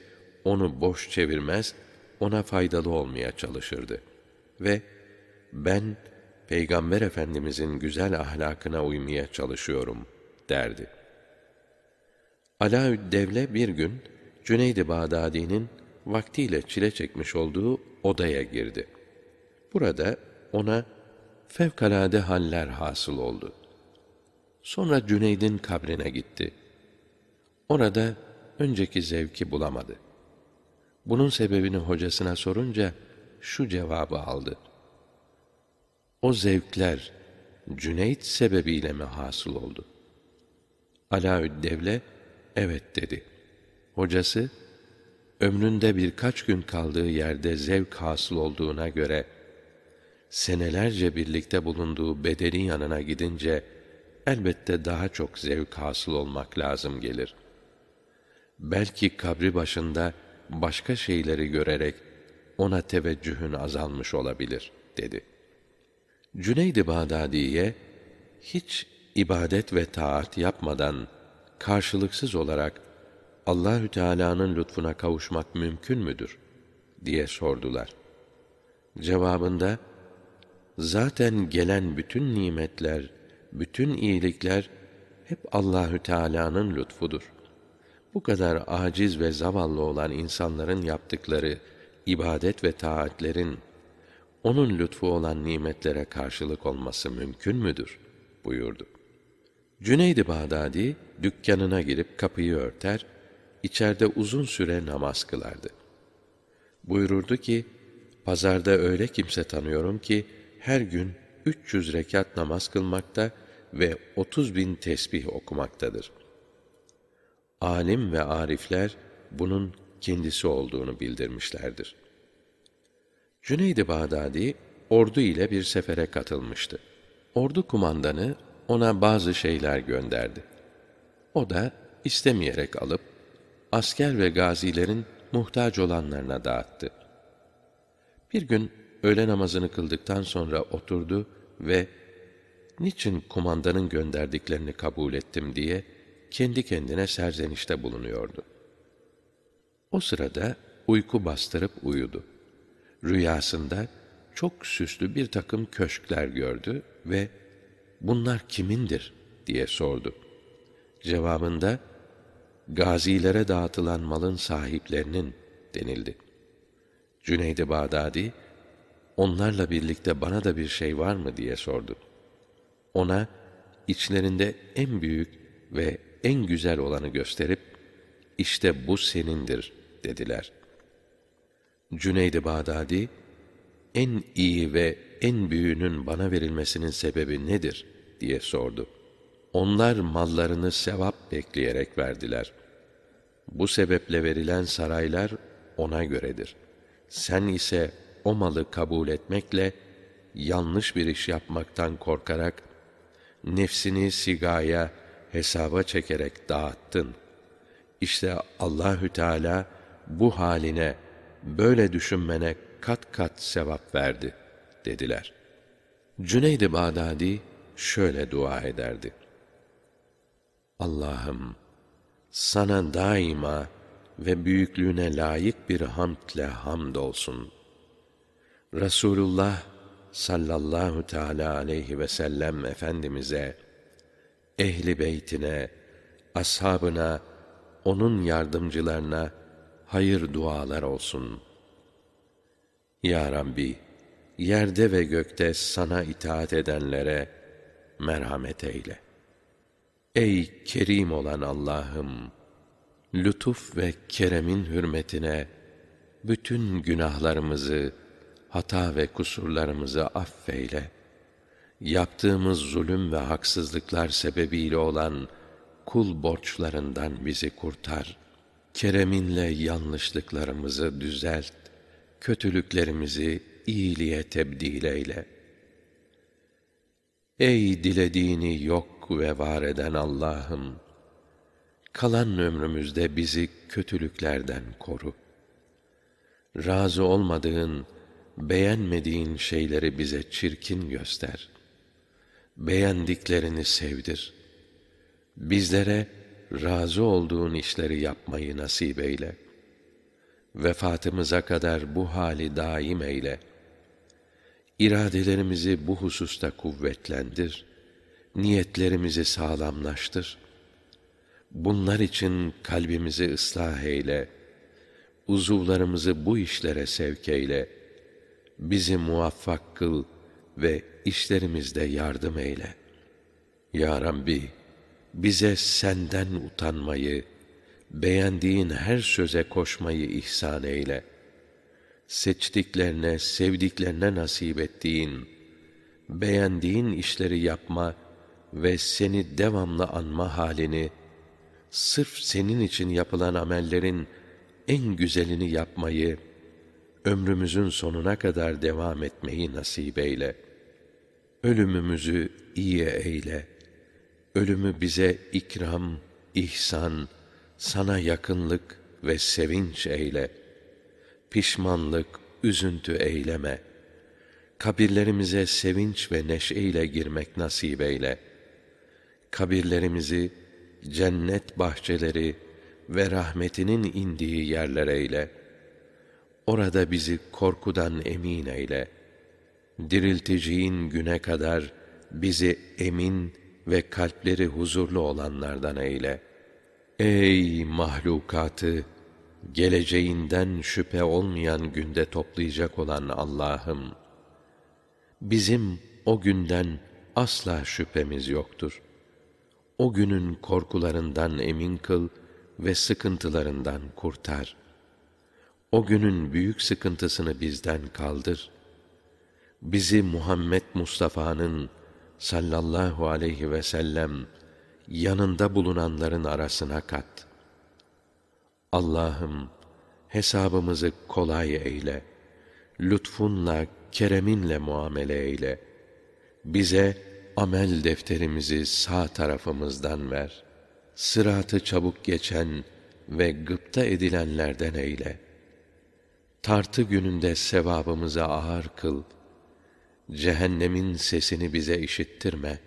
Speaker 1: onu boş çevirmez, ona faydalı olmaya çalışırdı. Ve ben, Peygamber Efendimizin güzel ahlakına uymaya çalışıyorum, derdi. Alaüddevle bir gün, Cüneyd-i Bağdadi'nin vaktiyle çile çekmiş olduğu odaya girdi. Burada ona fevkalade haller hasıl oldu. Sonra Cüneyd'in kabrine gitti. Orada önceki zevki bulamadı. Bunun sebebini hocasına sorunca şu cevabı aldı. O zevkler Cüneyt sebebiyle mi hasıl oldu? Alaüddevle evet dedi. Hocası ömründe birkaç gün kaldığı yerde zevk hasıl olduğuna göre senelerce birlikte bulunduğu bedenin yanına gidince elbette daha çok zevk hasıl olmak lazım gelir. Belki kabri başında başka şeyleri görerek ona teveccühün azalmış olabilir dedi. Cüneyd-i Bağdadi'ye hiç ibadet ve taat yapmadan karşılıksız olarak Allahü Teala'nın lütfuna kavuşmak mümkün müdür diye sordular. Cevabında zaten gelen bütün nimetler, bütün iyilikler hep Allahü Teala'nın lütfudur. Bu kadar aciz ve zavallı olan insanların yaptıkları ibadet ve taatlerin onun lütfu olan nimetlere karşılık olması mümkün müdür? buyurdu. Cüneyd-i Bağdadi dükkanına girip kapıyı örter, içeride uzun süre namaz kılardı. Buyururdu ki, pazarda öyle kimse tanıyorum ki, her gün 300 rekat namaz kılmakta ve otuz bin tesbih okumaktadır. Alim ve arifler bunun kendisi olduğunu bildirmişlerdir. Cüneyd-i Bağdadi ordu ile bir sefere katılmıştı. Ordu kumandanı ona bazı şeyler gönderdi. O da istemeyerek alıp asker ve gazilerin muhtaç olanlarına dağıttı. Bir gün öğle namazını kıldıktan sonra oturdu ve niçin kumandanın gönderdiklerini kabul ettim diye kendi kendine serzenişte bulunuyordu. O sırada uyku bastırıp uyudu. Rüyasında çok süslü bir takım köşkler gördü ve bunlar kimindir diye sordu. Cevabında gazilere dağıtılan malın sahiplerinin denildi. Cüneyd-i Bağdadi onlarla birlikte bana da bir şey var mı diye sordu. Ona içlerinde en büyük ve en güzel olanı gösterip işte bu senindir dediler. Cüneyd-i Bağdadi en iyi ve en büyüğünün bana verilmesinin sebebi nedir diye sordu. Onlar mallarını sevap bekleyerek verdiler. Bu sebeple verilen saraylar ona göredir. Sen ise o malı kabul etmekle yanlış bir iş yapmaktan korkarak nefsini sigaya hesaba çekerek dağıttın. İşte Allahü Teala bu haline böyle düşünmene kat kat sevap verdi dediler. Cüneyd-i Bağdadi şöyle dua ederdi. Allah'ım sana daima ve büyüklüğüne layık bir hamdle hamd olsun. Resulullah sallallahu teala aleyhi ve sellem efendimize ehli beytine, ashabına, onun yardımcılarına hayır dualar olsun. Ya Rabbi, yerde ve gökte sana itaat edenlere merhamet eyle. Ey kerim olan Allah'ım, lütuf ve keremin hürmetine bütün günahlarımızı, hata ve kusurlarımızı affeyle. Yaptığımız zulüm ve haksızlıklar sebebiyle olan kul borçlarından bizi kurtar. Kereminle yanlışlıklarımızı düzelt. Kötülüklerimizi iyiliğe tebdil eyle. Ey dilediğini yok ve var eden Allah'ım! Kalan ömrümüzde bizi kötülüklerden koru. Razı olmadığın, beğenmediğin şeyleri bize çirkin göster. Beğendiklerini sevdir. Bizlere razı olduğun işleri yapmayı nasip eyle. Vefatımıza kadar bu hali daim eyle. İradelerimizi bu hususta kuvvetlendir. Niyetlerimizi sağlamlaştır. Bunlar için kalbimizi ıslah eyle. Uzuvlarımızı bu işlere sevk eyle.'' bizi muvaffak kıl ve işlerimizde yardım eyle. Ya Rabbi, bize senden utanmayı, beğendiğin her söze koşmayı ihsan eyle. Seçtiklerine, sevdiklerine nasip ettiğin, beğendiğin işleri yapma ve seni devamlı anma halini, sırf senin için yapılan amellerin en güzelini yapmayı, ömrümüzün sonuna kadar devam etmeyi nasip eyle. Ölümümüzü iyi eyle. Ölümü bize ikram, ihsan, sana yakınlık ve sevinç eyle. Pişmanlık, üzüntü eyleme. Kabirlerimize sevinç ve neşeyle girmek nasip eyle. Kabirlerimizi cennet bahçeleri ve rahmetinin indiği yerler eyle.'' Orada bizi korkudan emin eyle. Dirilteceğin güne kadar bizi emin ve kalpleri huzurlu olanlardan eyle. Ey mahlukatı, geleceğinden şüphe olmayan günde toplayacak olan Allah'ım! Bizim o günden asla şüphemiz yoktur. O günün korkularından emin kıl ve sıkıntılarından kurtar.'' O günün büyük sıkıntısını bizden kaldır. Bizi Muhammed Mustafa'nın sallallahu aleyhi ve sellem yanında bulunanların arasına kat. Allah'ım hesabımızı kolay eyle. Lütfunla, kereminle muamele eyle. Bize amel defterimizi sağ tarafımızdan ver. Sıratı çabuk geçen ve gıpta edilenlerden eyle. Tartı gününde sevabımızı ağır kıl. Cehennemin sesini bize işittirme.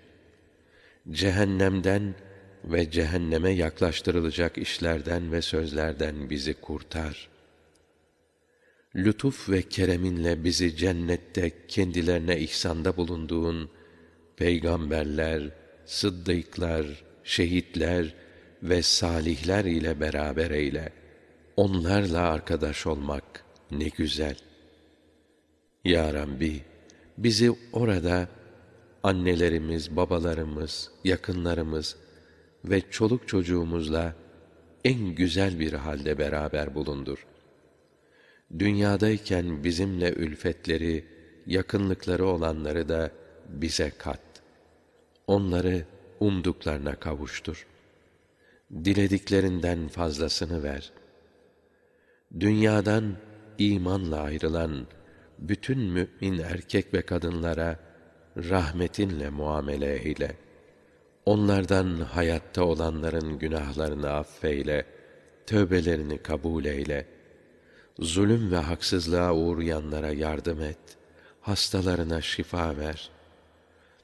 Speaker 1: Cehennemden ve cehenneme yaklaştırılacak işlerden ve sözlerden bizi kurtar. Lütuf ve kereminle bizi cennette kendilerine ihsanda bulunduğun peygamberler, sıddıklar, şehitler ve salihler ile beraber eyle. Onlarla arkadaş olmak ne güzel. Ya Rabbi, bizi orada annelerimiz, babalarımız, yakınlarımız ve çoluk çocuğumuzla en güzel bir halde beraber bulundur. Dünyadayken bizimle ülfetleri, yakınlıkları olanları da bize kat. Onları umduklarına kavuştur. Dilediklerinden fazlasını ver. Dünyadan imanla ayrılan bütün mümin erkek ve kadınlara rahmetinle muamele eyle. Onlardan hayatta olanların günahlarını affeyle, tövbelerini kabul eyle. Zulüm ve haksızlığa uğrayanlara yardım et, hastalarına şifa ver.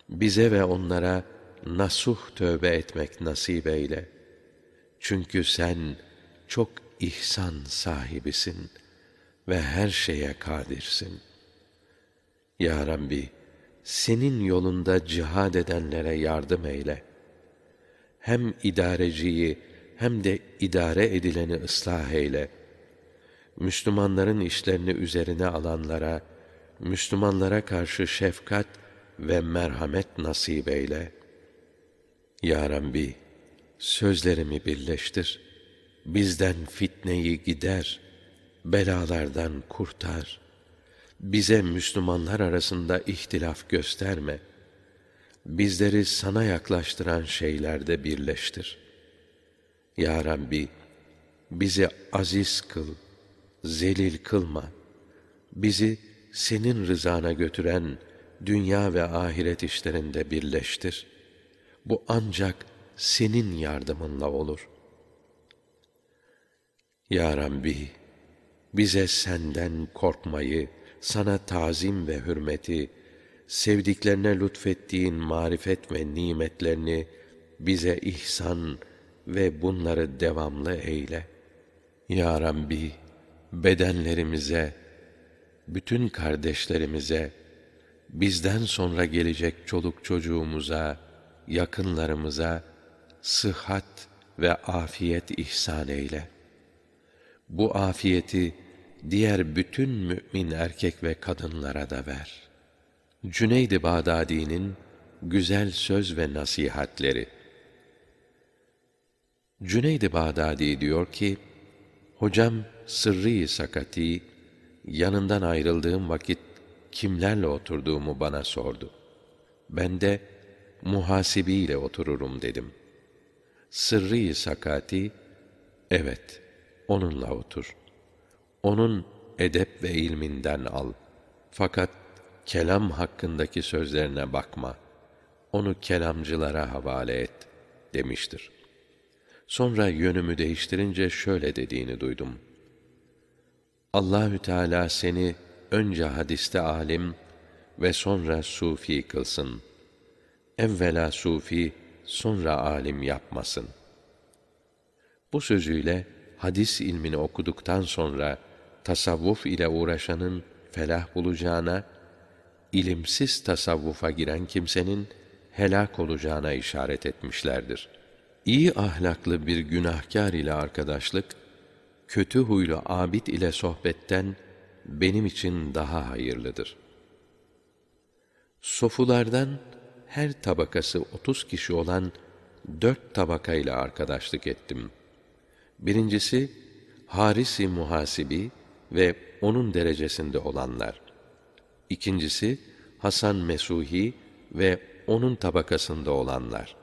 Speaker 1: Bize ve onlara nasuh tövbe etmek nasip eyle. Çünkü sen çok ihsan sahibisin ve her şeye kadirsin. Ya Rabbi, senin yolunda cihad edenlere yardım eyle. Hem idareciyi hem de idare edileni ıslah eyle. Müslümanların işlerini üzerine alanlara, Müslümanlara karşı şefkat ve merhamet nasip eyle. Ya Rabbi, sözlerimi birleştir. Bizden fitneyi gider, belalardan kurtar. Bize Müslümanlar arasında ihtilaf gösterme. Bizleri sana yaklaştıran şeylerde birleştir. Ya Rabbi, bizi aziz kıl, zelil kılma. Bizi senin rızana götüren dünya ve ahiret işlerinde birleştir. Bu ancak senin yardımınla olur. Ya Rabbi, bize senden korkmayı, sana tazim ve hürmeti, sevdiklerine lütfettiğin marifet ve nimetlerini bize ihsan ve bunları devamlı eyle. Ya Rabbi, bedenlerimize, bütün kardeşlerimize, bizden sonra gelecek çoluk çocuğumuza, yakınlarımıza sıhhat ve afiyet ihsan eyle. Bu afiyeti diğer bütün mümin erkek ve kadınlara da ver. Cüneyd-i Bağdadi'nin güzel söz ve nasihatleri Cüneyd-i Bağdadi diyor ki, Hocam Sırrı Sakati, yanından ayrıldığım vakit kimlerle oturduğumu bana sordu. Ben de muhasibiyle otururum dedim. Sırrı Sakati, evet, onunla otur. Onun edep ve ilminden al. Fakat kelam hakkındaki sözlerine bakma. Onu kelamcılara havale et, demiştir. Sonra yönümü değiştirince şöyle dediğini duydum. Allahü Teala seni önce hadiste alim ve sonra sufi kılsın. Evvela sufi, sonra alim yapmasın. Bu sözüyle hadis ilmini okuduktan sonra tasavvuf ile uğraşanın felah bulacağına, ilimsiz tasavvufa giren kimsenin helak olacağına işaret etmişlerdir. İyi ahlaklı bir günahkar ile arkadaşlık, kötü huylu abid ile sohbetten benim için daha hayırlıdır. Sofulardan her tabakası otuz kişi olan dört tabakayla arkadaşlık ettim. Birincisi, Harisi Muhasibi ve onun derecesinde olanlar. İkincisi, Hasan Mesuhi ve onun tabakasında olanlar.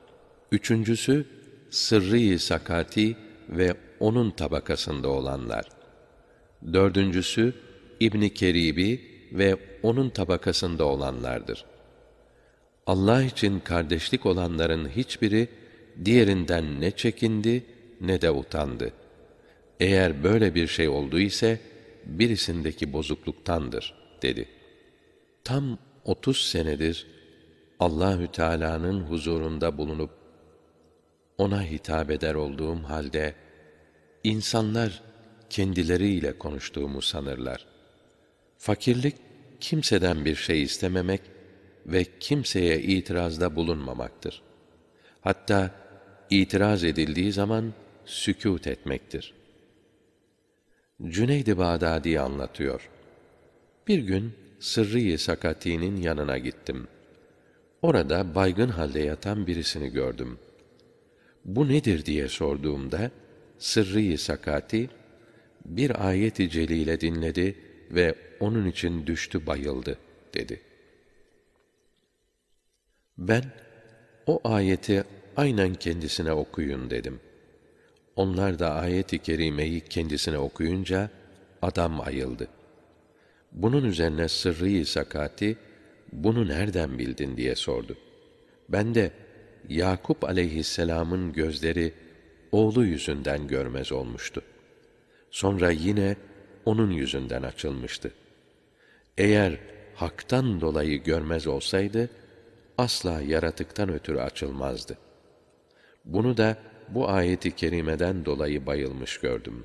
Speaker 1: Üçüncüsü, Sırrı-i Sakati ve onun tabakasında olanlar. Dördüncüsü, İbni Keribi ve onun tabakasında olanlardır. Allah için kardeşlik olanların hiçbiri, diğerinden ne çekindi ne de utandı. Eğer böyle bir şey oldu ise, birisindeki bozukluktandır, dedi. Tam otuz senedir, Allahü Teala'nın huzurunda bulunup ona hitap eder olduğum halde insanlar kendileriyle konuştuğumu sanırlar. Fakirlik kimseden bir şey istememek ve kimseye itirazda bulunmamaktır. Hatta itiraz edildiği zaman sükût etmektir. Cüneyd-i Bağdadi anlatıyor. Bir gün Sırrı-i Sakati'nin yanına gittim. Orada baygın halde yatan birisini gördüm. Bu nedir diye sorduğumda, Sırrı-i Sakati, bir ayet-i celile dinledi ve onun için düştü bayıldı, dedi. Ben, o ayeti aynen kendisine okuyun dedim. Onlar da ayet-i kerimeyi kendisine okuyunca, adam ayıldı. Bunun üzerine Sırrı-i Sakati, bunu nereden bildin diye sordu. Ben de Yakup aleyhisselamın gözleri oğlu yüzünden görmez olmuştu. Sonra yine onun yüzünden açılmıştı. Eğer haktan dolayı görmez olsaydı asla yaratıktan ötürü açılmazdı. Bunu da bu ayeti kerimeden dolayı bayılmış gördüm.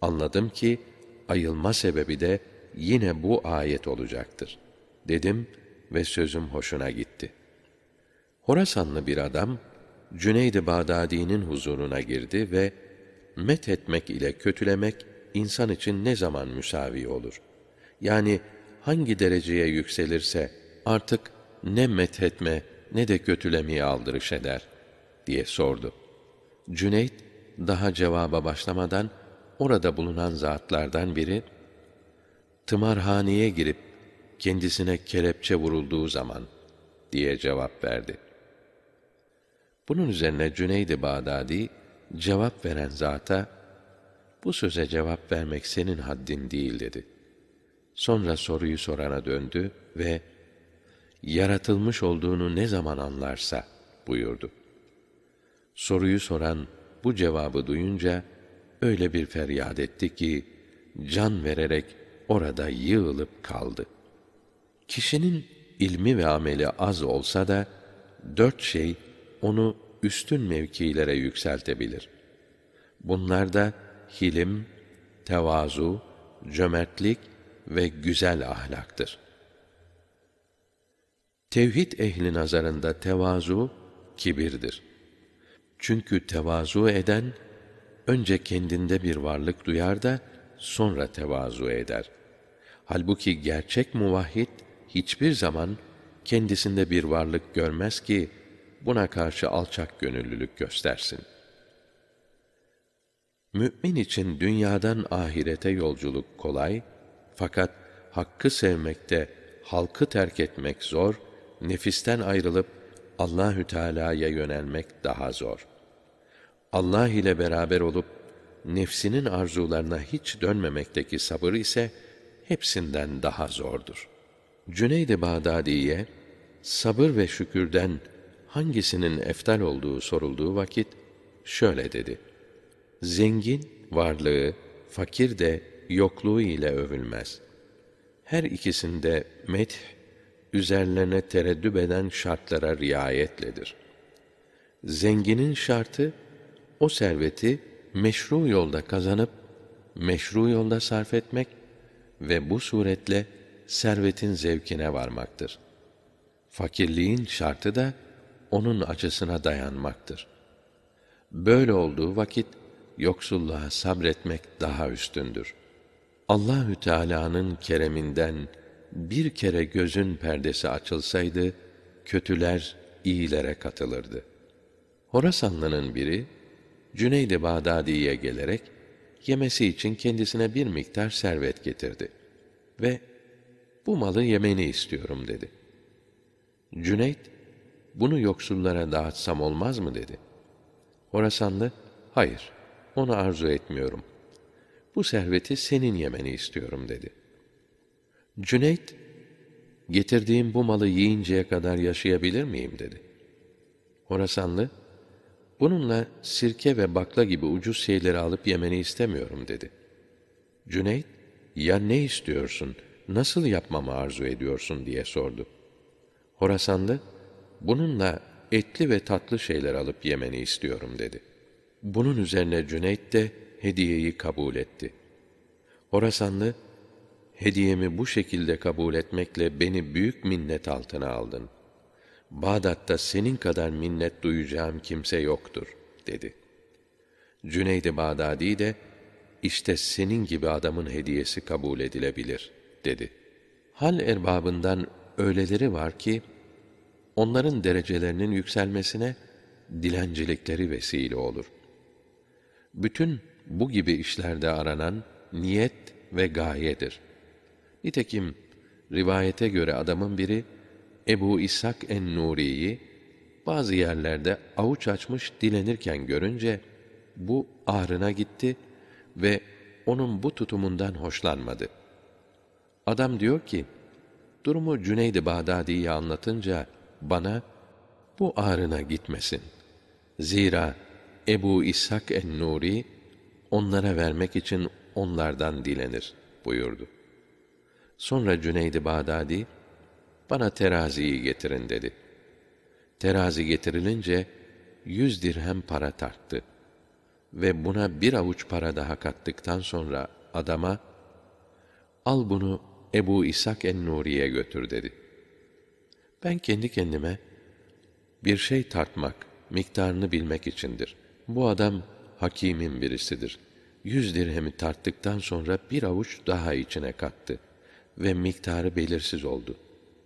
Speaker 1: Anladım ki ayılma sebebi de yine bu ayet olacaktır. Dedim ve sözüm hoşuna gitti. Horasanlı bir adam Cüneyd-i Bağdadi'nin huzuruna girdi ve met etmek ile kötülemek insan için ne zaman müsavi olur? Yani hangi dereceye yükselirse artık ne met etme ne de kötülemeye aldırış eder diye sordu. Cüneyt daha cevaba başlamadan orada bulunan zatlardan biri tımarhaneye girip kendisine kelepçe vurulduğu zaman diye cevap verdi. Bunun üzerine Cüneyd-i Bağdadi cevap veren zata bu söze cevap vermek senin haddin değil dedi. Sonra soruyu sorana döndü ve yaratılmış olduğunu ne zaman anlarsa buyurdu. Soruyu soran bu cevabı duyunca öyle bir feryat etti ki can vererek orada yığılıp kaldı. Kişinin ilmi ve ameli az olsa da dört şey onu üstün mevkilere yükseltebilir. Bunlar da hilim, tevazu, cömertlik ve güzel ahlaktır. Tevhid ehli nazarında tevazu kibirdir. Çünkü tevazu eden önce kendinde bir varlık duyar da sonra tevazu eder. Halbuki gerçek muvahhid hiçbir zaman kendisinde bir varlık görmez ki buna karşı alçak gönüllülük göstersin. Mü'min için dünyadan ahirete yolculuk kolay, fakat hakkı sevmekte halkı terk etmek zor, nefisten ayrılıp Allahü Teala'ya yönelmek daha zor. Allah ile beraber olup nefsinin arzularına hiç dönmemekteki sabır ise hepsinden daha zordur. Cüneyd-i Bağdadi'ye sabır ve şükürden hangisinin eftal olduğu sorulduğu vakit şöyle dedi. Zengin varlığı, fakir de yokluğu ile övülmez. Her ikisinde meth üzerlerine tereddüt eden şartlara riayetledir. Zenginin şartı o serveti meşru yolda kazanıp meşru yolda sarf etmek ve bu suretle servetin zevkine varmaktır. Fakirliğin şartı da onun acısına dayanmaktır. Böyle olduğu vakit yoksulluğa sabretmek daha üstündür. Allahü Teala'nın kereminden bir kere gözün perdesi açılsaydı kötüler iyilere katılırdı. Horasanlı'nın biri Cüneyd-i Bağdadi'ye gelerek yemesi için kendisine bir miktar servet getirdi ve bu malı yemeni istiyorum dedi. Cüneyt bunu yoksullara dağıtsam olmaz mı dedi. Horasanlı, hayır, onu arzu etmiyorum. Bu serveti senin yemeni istiyorum dedi. Cüneyt, getirdiğim bu malı yiyinceye kadar yaşayabilir miyim dedi. Horasanlı, bununla sirke ve bakla gibi ucuz şeyleri alıp yemeni istemiyorum dedi. Cüneyt, ya ne istiyorsun, nasıl yapmamı arzu ediyorsun diye sordu. Horasanlı, bununla etli ve tatlı şeyler alıp yemeni istiyorum dedi. Bunun üzerine Cüneyt de hediyeyi kabul etti. Horasanlı, hediyemi bu şekilde kabul etmekle beni büyük minnet altına aldın. Bağdat'ta senin kadar minnet duyacağım kimse yoktur, dedi. Cüneyd-i Bağdadi de, işte senin gibi adamın hediyesi kabul edilebilir, dedi. Hal erbabından öyleleri var ki, onların derecelerinin yükselmesine dilencilikleri vesile olur. Bütün bu gibi işlerde aranan niyet ve gayedir. Nitekim rivayete göre adamın biri Ebu İshak en-Nuri'yi bazı yerlerde avuç açmış dilenirken görünce bu ağrına gitti ve onun bu tutumundan hoşlanmadı. Adam diyor ki, durumu Cüneyd-i Bağdadi'ye anlatınca bana bu ağrına gitmesin. Zira Ebu İshak en-Nuri onlara vermek için onlardan dilenir buyurdu. Sonra Cüneyd-i Bağdadi bana teraziyi getirin dedi. Terazi getirilince yüz dirhem para tarttı ve buna bir avuç para daha kattıktan sonra adama al bunu Ebu İshak en-Nuri'ye götür dedi. Ben kendi kendime bir şey tartmak, miktarını bilmek içindir. Bu adam hakimin birisidir. Yüz dirhemi tarttıktan sonra bir avuç daha içine kattı ve miktarı belirsiz oldu.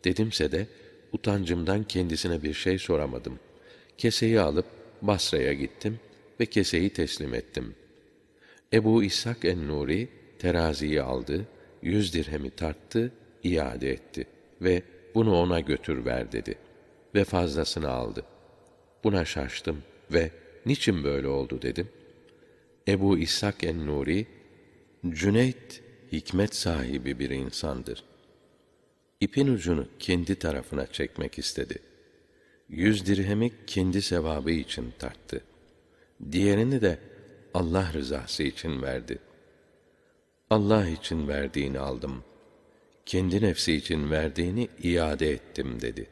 Speaker 1: Dedimse de utancımdan kendisine bir şey soramadım. Keseyi alıp Basra'ya gittim ve keseyi teslim ettim. Ebu İshak en-Nuri teraziyi aldı, yüz dirhemi tarttı, iade etti ve bunu ona götür ver dedi ve fazlasını aldı. Buna şaştım ve niçin böyle oldu dedim. Ebu İshak en-Nuri, Cüneyt hikmet sahibi bir insandır. İpin ucunu kendi tarafına çekmek istedi. Yüz dirhemi kendi sevabı için tarttı. Diğerini de Allah rızası için verdi. Allah için verdiğini aldım. Kendi nefsi için verdiğini iade ettim dedi.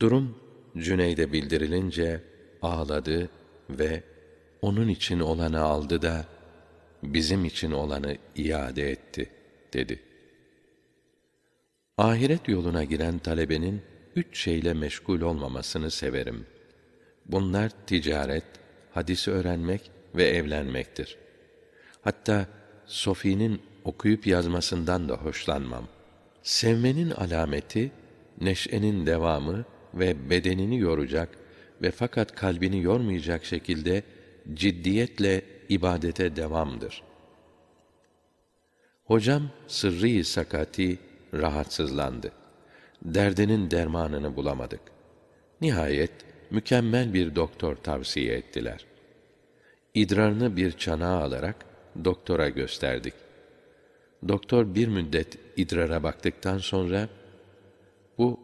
Speaker 1: Durum Cüneyd'e bildirilince ağladı ve onun için olanı aldı da bizim için olanı iade etti dedi. Ahiret yoluna giren talebenin üç şeyle meşgul olmamasını severim. Bunlar ticaret, hadisi öğrenmek ve evlenmektir. Hatta Sofi'nin okuyup yazmasından da hoşlanmam. Sevmenin alameti, neşenin devamı ve bedenini yoracak ve fakat kalbini yormayacak şekilde ciddiyetle ibadete devamdır. Hocam sırrı sakati rahatsızlandı. Derdinin dermanını bulamadık. Nihayet mükemmel bir doktor tavsiye ettiler. İdrarını bir çanağa alarak doktora gösterdik. Doktor bir müddet idrara baktıktan sonra bu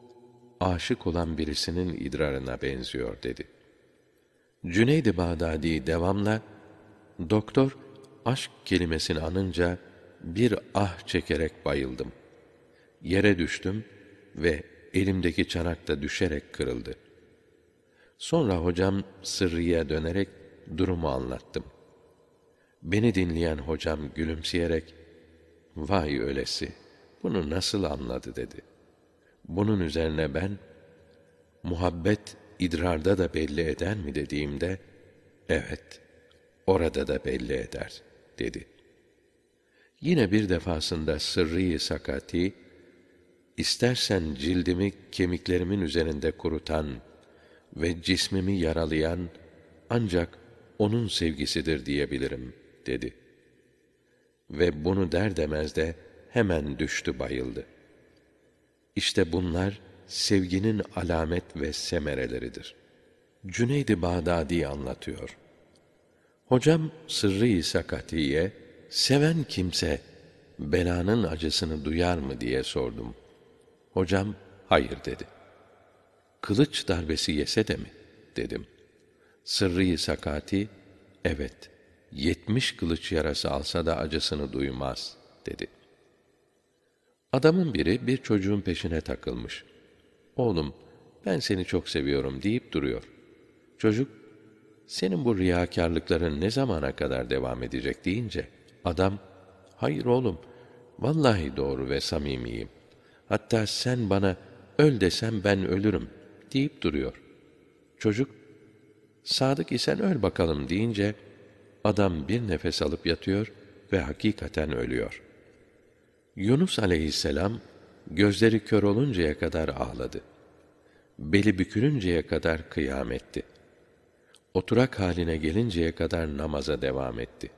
Speaker 1: aşık olan birisinin idrarına benziyor dedi. Cüneyd-i Bağdadi devamla doktor aşk kelimesini anınca bir ah çekerek bayıldım. Yere düştüm ve elimdeki çanak da düşerek kırıldı. Sonra hocam sırrıya dönerek durumu anlattım. Beni dinleyen hocam gülümseyerek, vay ölesi, bunu nasıl anladı dedi. Bunun üzerine ben, muhabbet idrarda da belli eder mi dediğimde, evet, orada da belli eder, dedi. Yine bir defasında sırrı sakati, istersen cildimi kemiklerimin üzerinde kurutan ve cismimi yaralayan ancak onun sevgisidir diyebilirim dedi. Ve bunu der demez de hemen düştü bayıldı. İşte bunlar sevginin alamet ve semereleridir. Cüneyd-i Bağdadi anlatıyor. Hocam Sırrı-i Sakatiye, seven kimse belanın acısını duyar mı diye sordum. Hocam, hayır dedi. Kılıç darbesi yese de mi? dedim. Sırrı-i Sakati, evet, yetmiş kılıç yarası alsa da acısını duymaz, dedi. Adamın biri bir çocuğun peşine takılmış. Oğlum, ben seni çok seviyorum deyip duruyor. Çocuk, senin bu riyakarlıkların ne zamana kadar devam edecek deyince, adam, hayır oğlum, vallahi doğru ve samimiyim. Hatta sen bana öl desem ben ölürüm deyip duruyor. Çocuk, sadık isen öl bakalım deyince, adam bir nefes alıp yatıyor ve hakikaten ölüyor. Yunus aleyhisselam, gözleri kör oluncaya kadar ağladı. Beli bükülünceye kadar kıyam etti. Oturak haline gelinceye kadar namaza devam etti.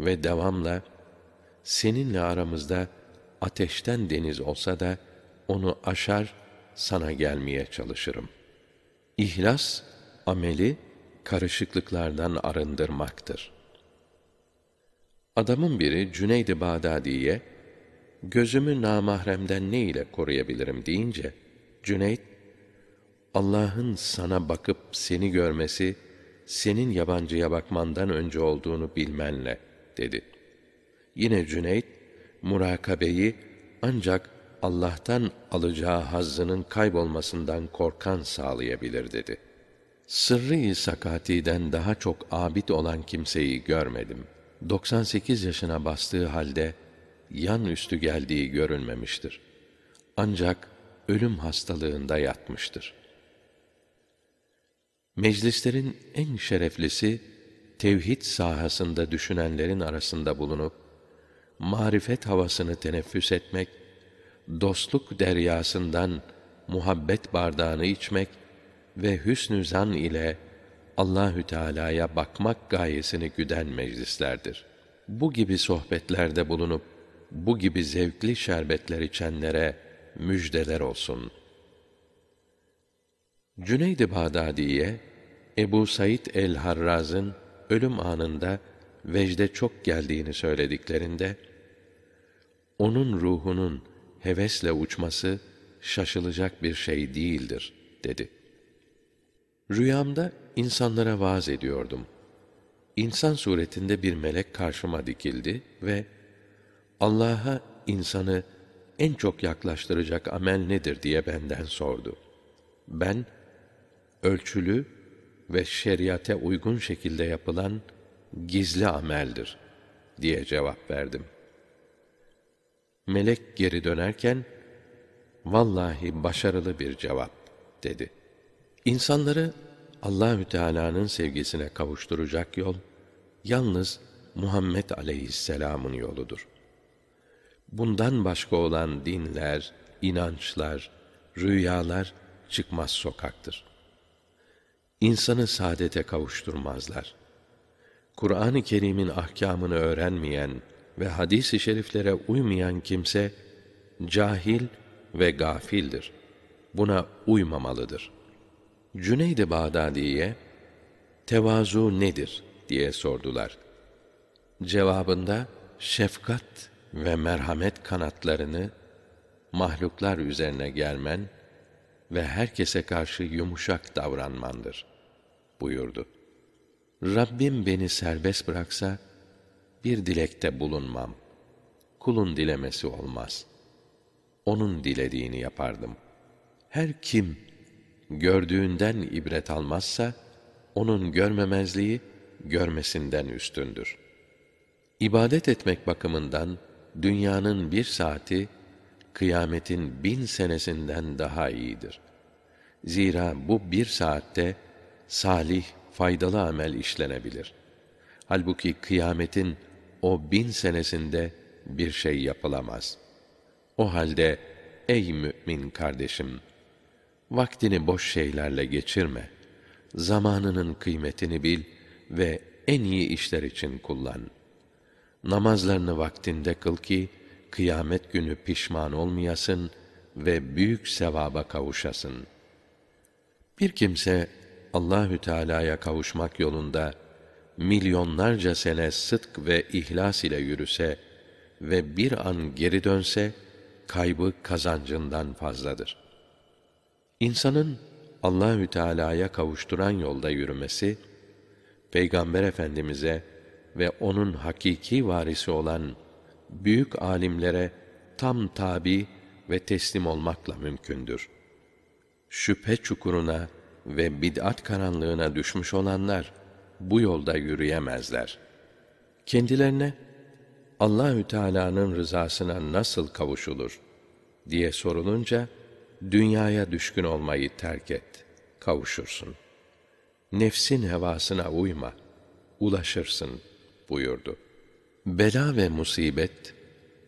Speaker 1: Ve devamla, seninle aramızda ateşten deniz olsa da onu aşar sana gelmeye çalışırım. İhlas ameli karışıklıklardan arındırmaktır. Adamın biri Cüneyd-i Bağdadi'ye gözümü namahremden ne ile koruyabilirim deyince Cüneyd Allah'ın sana bakıp seni görmesi senin yabancıya bakmandan önce olduğunu bilmenle dedi. Yine Cüneyd murakabeyi ancak Allah'tan alacağı hazzının kaybolmasından korkan sağlayabilir dedi. Sırrı-i Sakati'den daha çok abid olan kimseyi görmedim. 98 yaşına bastığı halde yan üstü geldiği görülmemiştir. Ancak ölüm hastalığında yatmıştır. Meclislerin en şereflisi tevhid sahasında düşünenlerin arasında bulunup marifet havasını teneffüs etmek, dostluk deryasından muhabbet bardağını içmek ve hüsnü zan ile Allahü Teala'ya bakmak gayesini güden meclislerdir. Bu gibi sohbetlerde bulunup bu gibi zevkli şerbetler içenlere müjdeler olsun. Cüneyd-i Bağdadi'ye Ebu Said el-Harraz'ın ölüm anında vecde çok geldiğini söylediklerinde onun ruhunun hevesle uçması şaşılacak bir şey değildir dedi. Rüyamda insanlara vaaz ediyordum. İnsan suretinde bir melek karşıma dikildi ve Allah'a insanı en çok yaklaştıracak amel nedir diye benden sordu. Ben ölçülü ve şeriate uygun şekilde yapılan gizli ameldir diye cevap verdim. Melek geri dönerken vallahi başarılı bir cevap dedi. İnsanları Allahü Teala'nın sevgisine kavuşturacak yol yalnız Muhammed Aleyhisselam'ın yoludur. Bundan başka olan dinler, inançlar, rüyalar çıkmaz sokaktır. İnsanı saadete kavuşturmazlar. Kur'an-ı Kerim'in ahkamını öğrenmeyen ve hadis-i şeriflere uymayan kimse cahil ve gafildir. Buna uymamalıdır. Cüneyd-i Bağdadi'ye tevazu nedir diye sordular. Cevabında şefkat ve merhamet kanatlarını mahluklar üzerine germen ve herkese karşı yumuşak davranmandır buyurdu. Rabbim beni serbest bıraksa bir dilekte bulunmam. Kulun dilemesi olmaz. Onun dilediğini yapardım. Her kim gördüğünden ibret almazsa onun görmemezliği görmesinden üstündür. İbadet etmek bakımından dünyanın bir saati kıyametin bin senesinden daha iyidir. Zira bu bir saatte salih, faydalı amel işlenebilir. Halbuki kıyametin o bin senesinde bir şey yapılamaz. O halde ey mümin kardeşim, vaktini boş şeylerle geçirme. Zamanının kıymetini bil ve en iyi işler için kullan.'' Namazlarını vaktinde kıl ki kıyamet günü pişman olmayasın ve büyük sevaba kavuşasın. Bir kimse Allahü Teala'ya kavuşmak yolunda milyonlarca sene sıdk ve ihlas ile yürüse ve bir an geri dönse kaybı kazancından fazladır. İnsanın Allahü Teala'ya kavuşturan yolda yürümesi Peygamber Efendimize ve onun hakiki varisi olan büyük alimlere tam tabi ve teslim olmakla mümkündür. Şüphe çukuruna ve bid'at karanlığına düşmüş olanlar bu yolda yürüyemezler. Kendilerine Allahü Teala'nın rızasına nasıl kavuşulur diye sorulunca dünyaya düşkün olmayı terk et, kavuşursun. Nefsin hevasına uyma, ulaşırsın buyurdu. Bela ve musibet,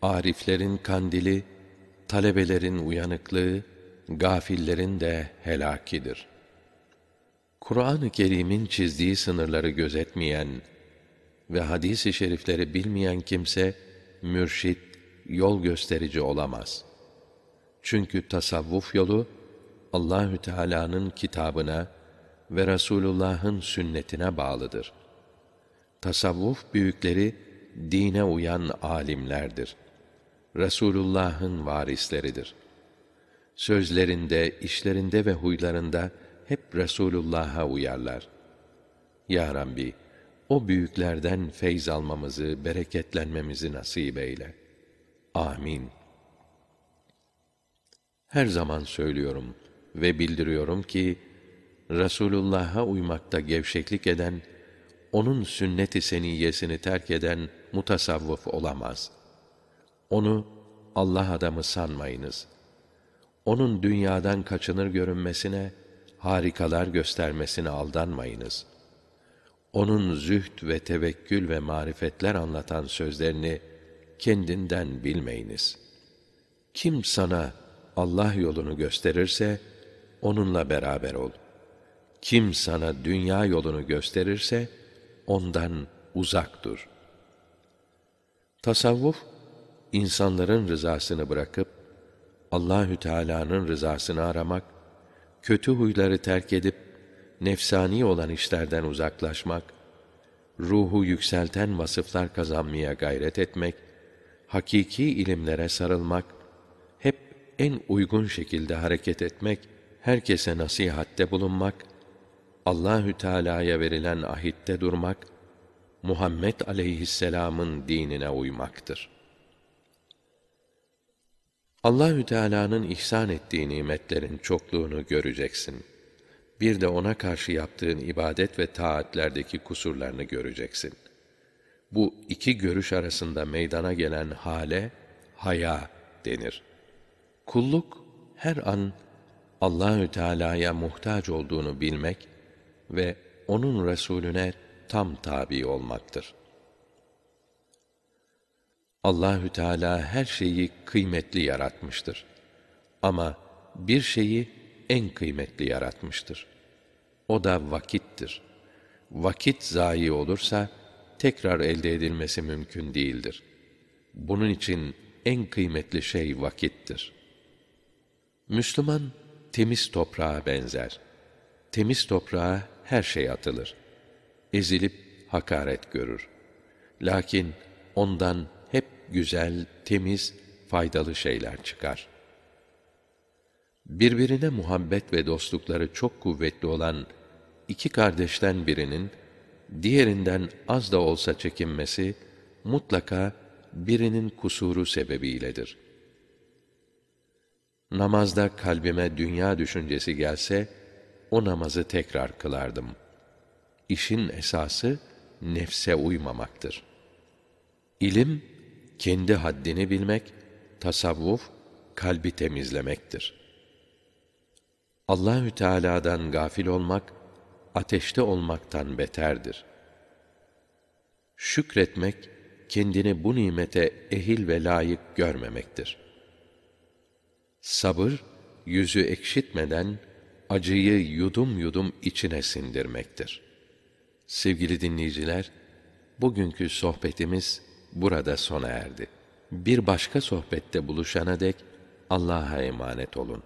Speaker 1: ariflerin kandili, talebelerin uyanıklığı, gafillerin de helakidir. Kur'an-ı Kerim'in çizdiği sınırları gözetmeyen ve hadis-i şerifleri bilmeyen kimse mürşit, yol gösterici olamaz. Çünkü tasavvuf yolu Allahü Teala'nın kitabına ve Resulullah'ın sünnetine bağlıdır. Tasavvuf büyükleri dine uyan alimlerdir. Resulullah'ın varisleridir. Sözlerinde, işlerinde ve huylarında hep Resulullah'a uyarlar. Ya Rabbi, o büyüklerden feyz almamızı, bereketlenmemizi nasip eyle. Amin. Her zaman söylüyorum ve bildiriyorum ki, Resulullah'a uymakta gevşeklik eden, onun sünnet-i seniyyesini terk eden mutasavvıf olamaz. Onu Allah adamı sanmayınız. Onun dünyadan kaçınır görünmesine, harikalar göstermesine aldanmayınız. Onun zühd ve tevekkül ve marifetler anlatan sözlerini kendinden bilmeyiniz. Kim sana Allah yolunu gösterirse, onunla beraber ol. Kim sana dünya yolunu gösterirse, ondan uzak dur. Tasavvuf, insanların rızasını bırakıp, Allahü Teala'nın rızasını aramak, kötü huyları terk edip, nefsani olan işlerden uzaklaşmak, ruhu yükselten vasıflar kazanmaya gayret etmek, hakiki ilimlere sarılmak, hep en uygun şekilde hareket etmek, herkese nasihatte bulunmak, Allahü Teala'ya verilen ahitte durmak, Muhammed aleyhisselam'ın dinine uymaktır. Allahü Teala'nın ihsan ettiği nimetlerin çokluğunu göreceksin. Bir de ona karşı yaptığın ibadet ve taatlerdeki kusurlarını göreceksin. Bu iki görüş arasında meydana gelen hale haya denir. Kulluk her an Allahü Teala'ya muhtaç olduğunu bilmek ve onun Resulüne tam tabi olmaktır. Allahü Teala her şeyi kıymetli yaratmıştır. Ama bir şeyi en kıymetli yaratmıştır. O da vakittir. Vakit zayi olursa tekrar elde edilmesi mümkün değildir. Bunun için en kıymetli şey vakittir. Müslüman temiz toprağa benzer. Temiz toprağa her şey atılır. Ezilip hakaret görür. Lakin ondan güzel, temiz, faydalı şeyler çıkar. Birbirine muhabbet ve dostlukları çok kuvvetli olan iki kardeşten birinin diğerinden az da olsa çekinmesi mutlaka birinin kusuru sebebiyledir. Namazda kalbime dünya düşüncesi gelse o namazı tekrar kılardım. İşin esası nefse uymamaktır. İlim kendi haddini bilmek, tasavvuf kalbi temizlemektir. Allahü Teala'dan gafil olmak ateşte olmaktan beterdir. Şükretmek kendini bu nimete ehil ve layık görmemektir. Sabır yüzü ekşitmeden acıyı yudum yudum içine sindirmektir. Sevgili dinleyiciler, bugünkü sohbetimiz burada sona erdi. Bir başka sohbette buluşana dek Allah'a emanet olun.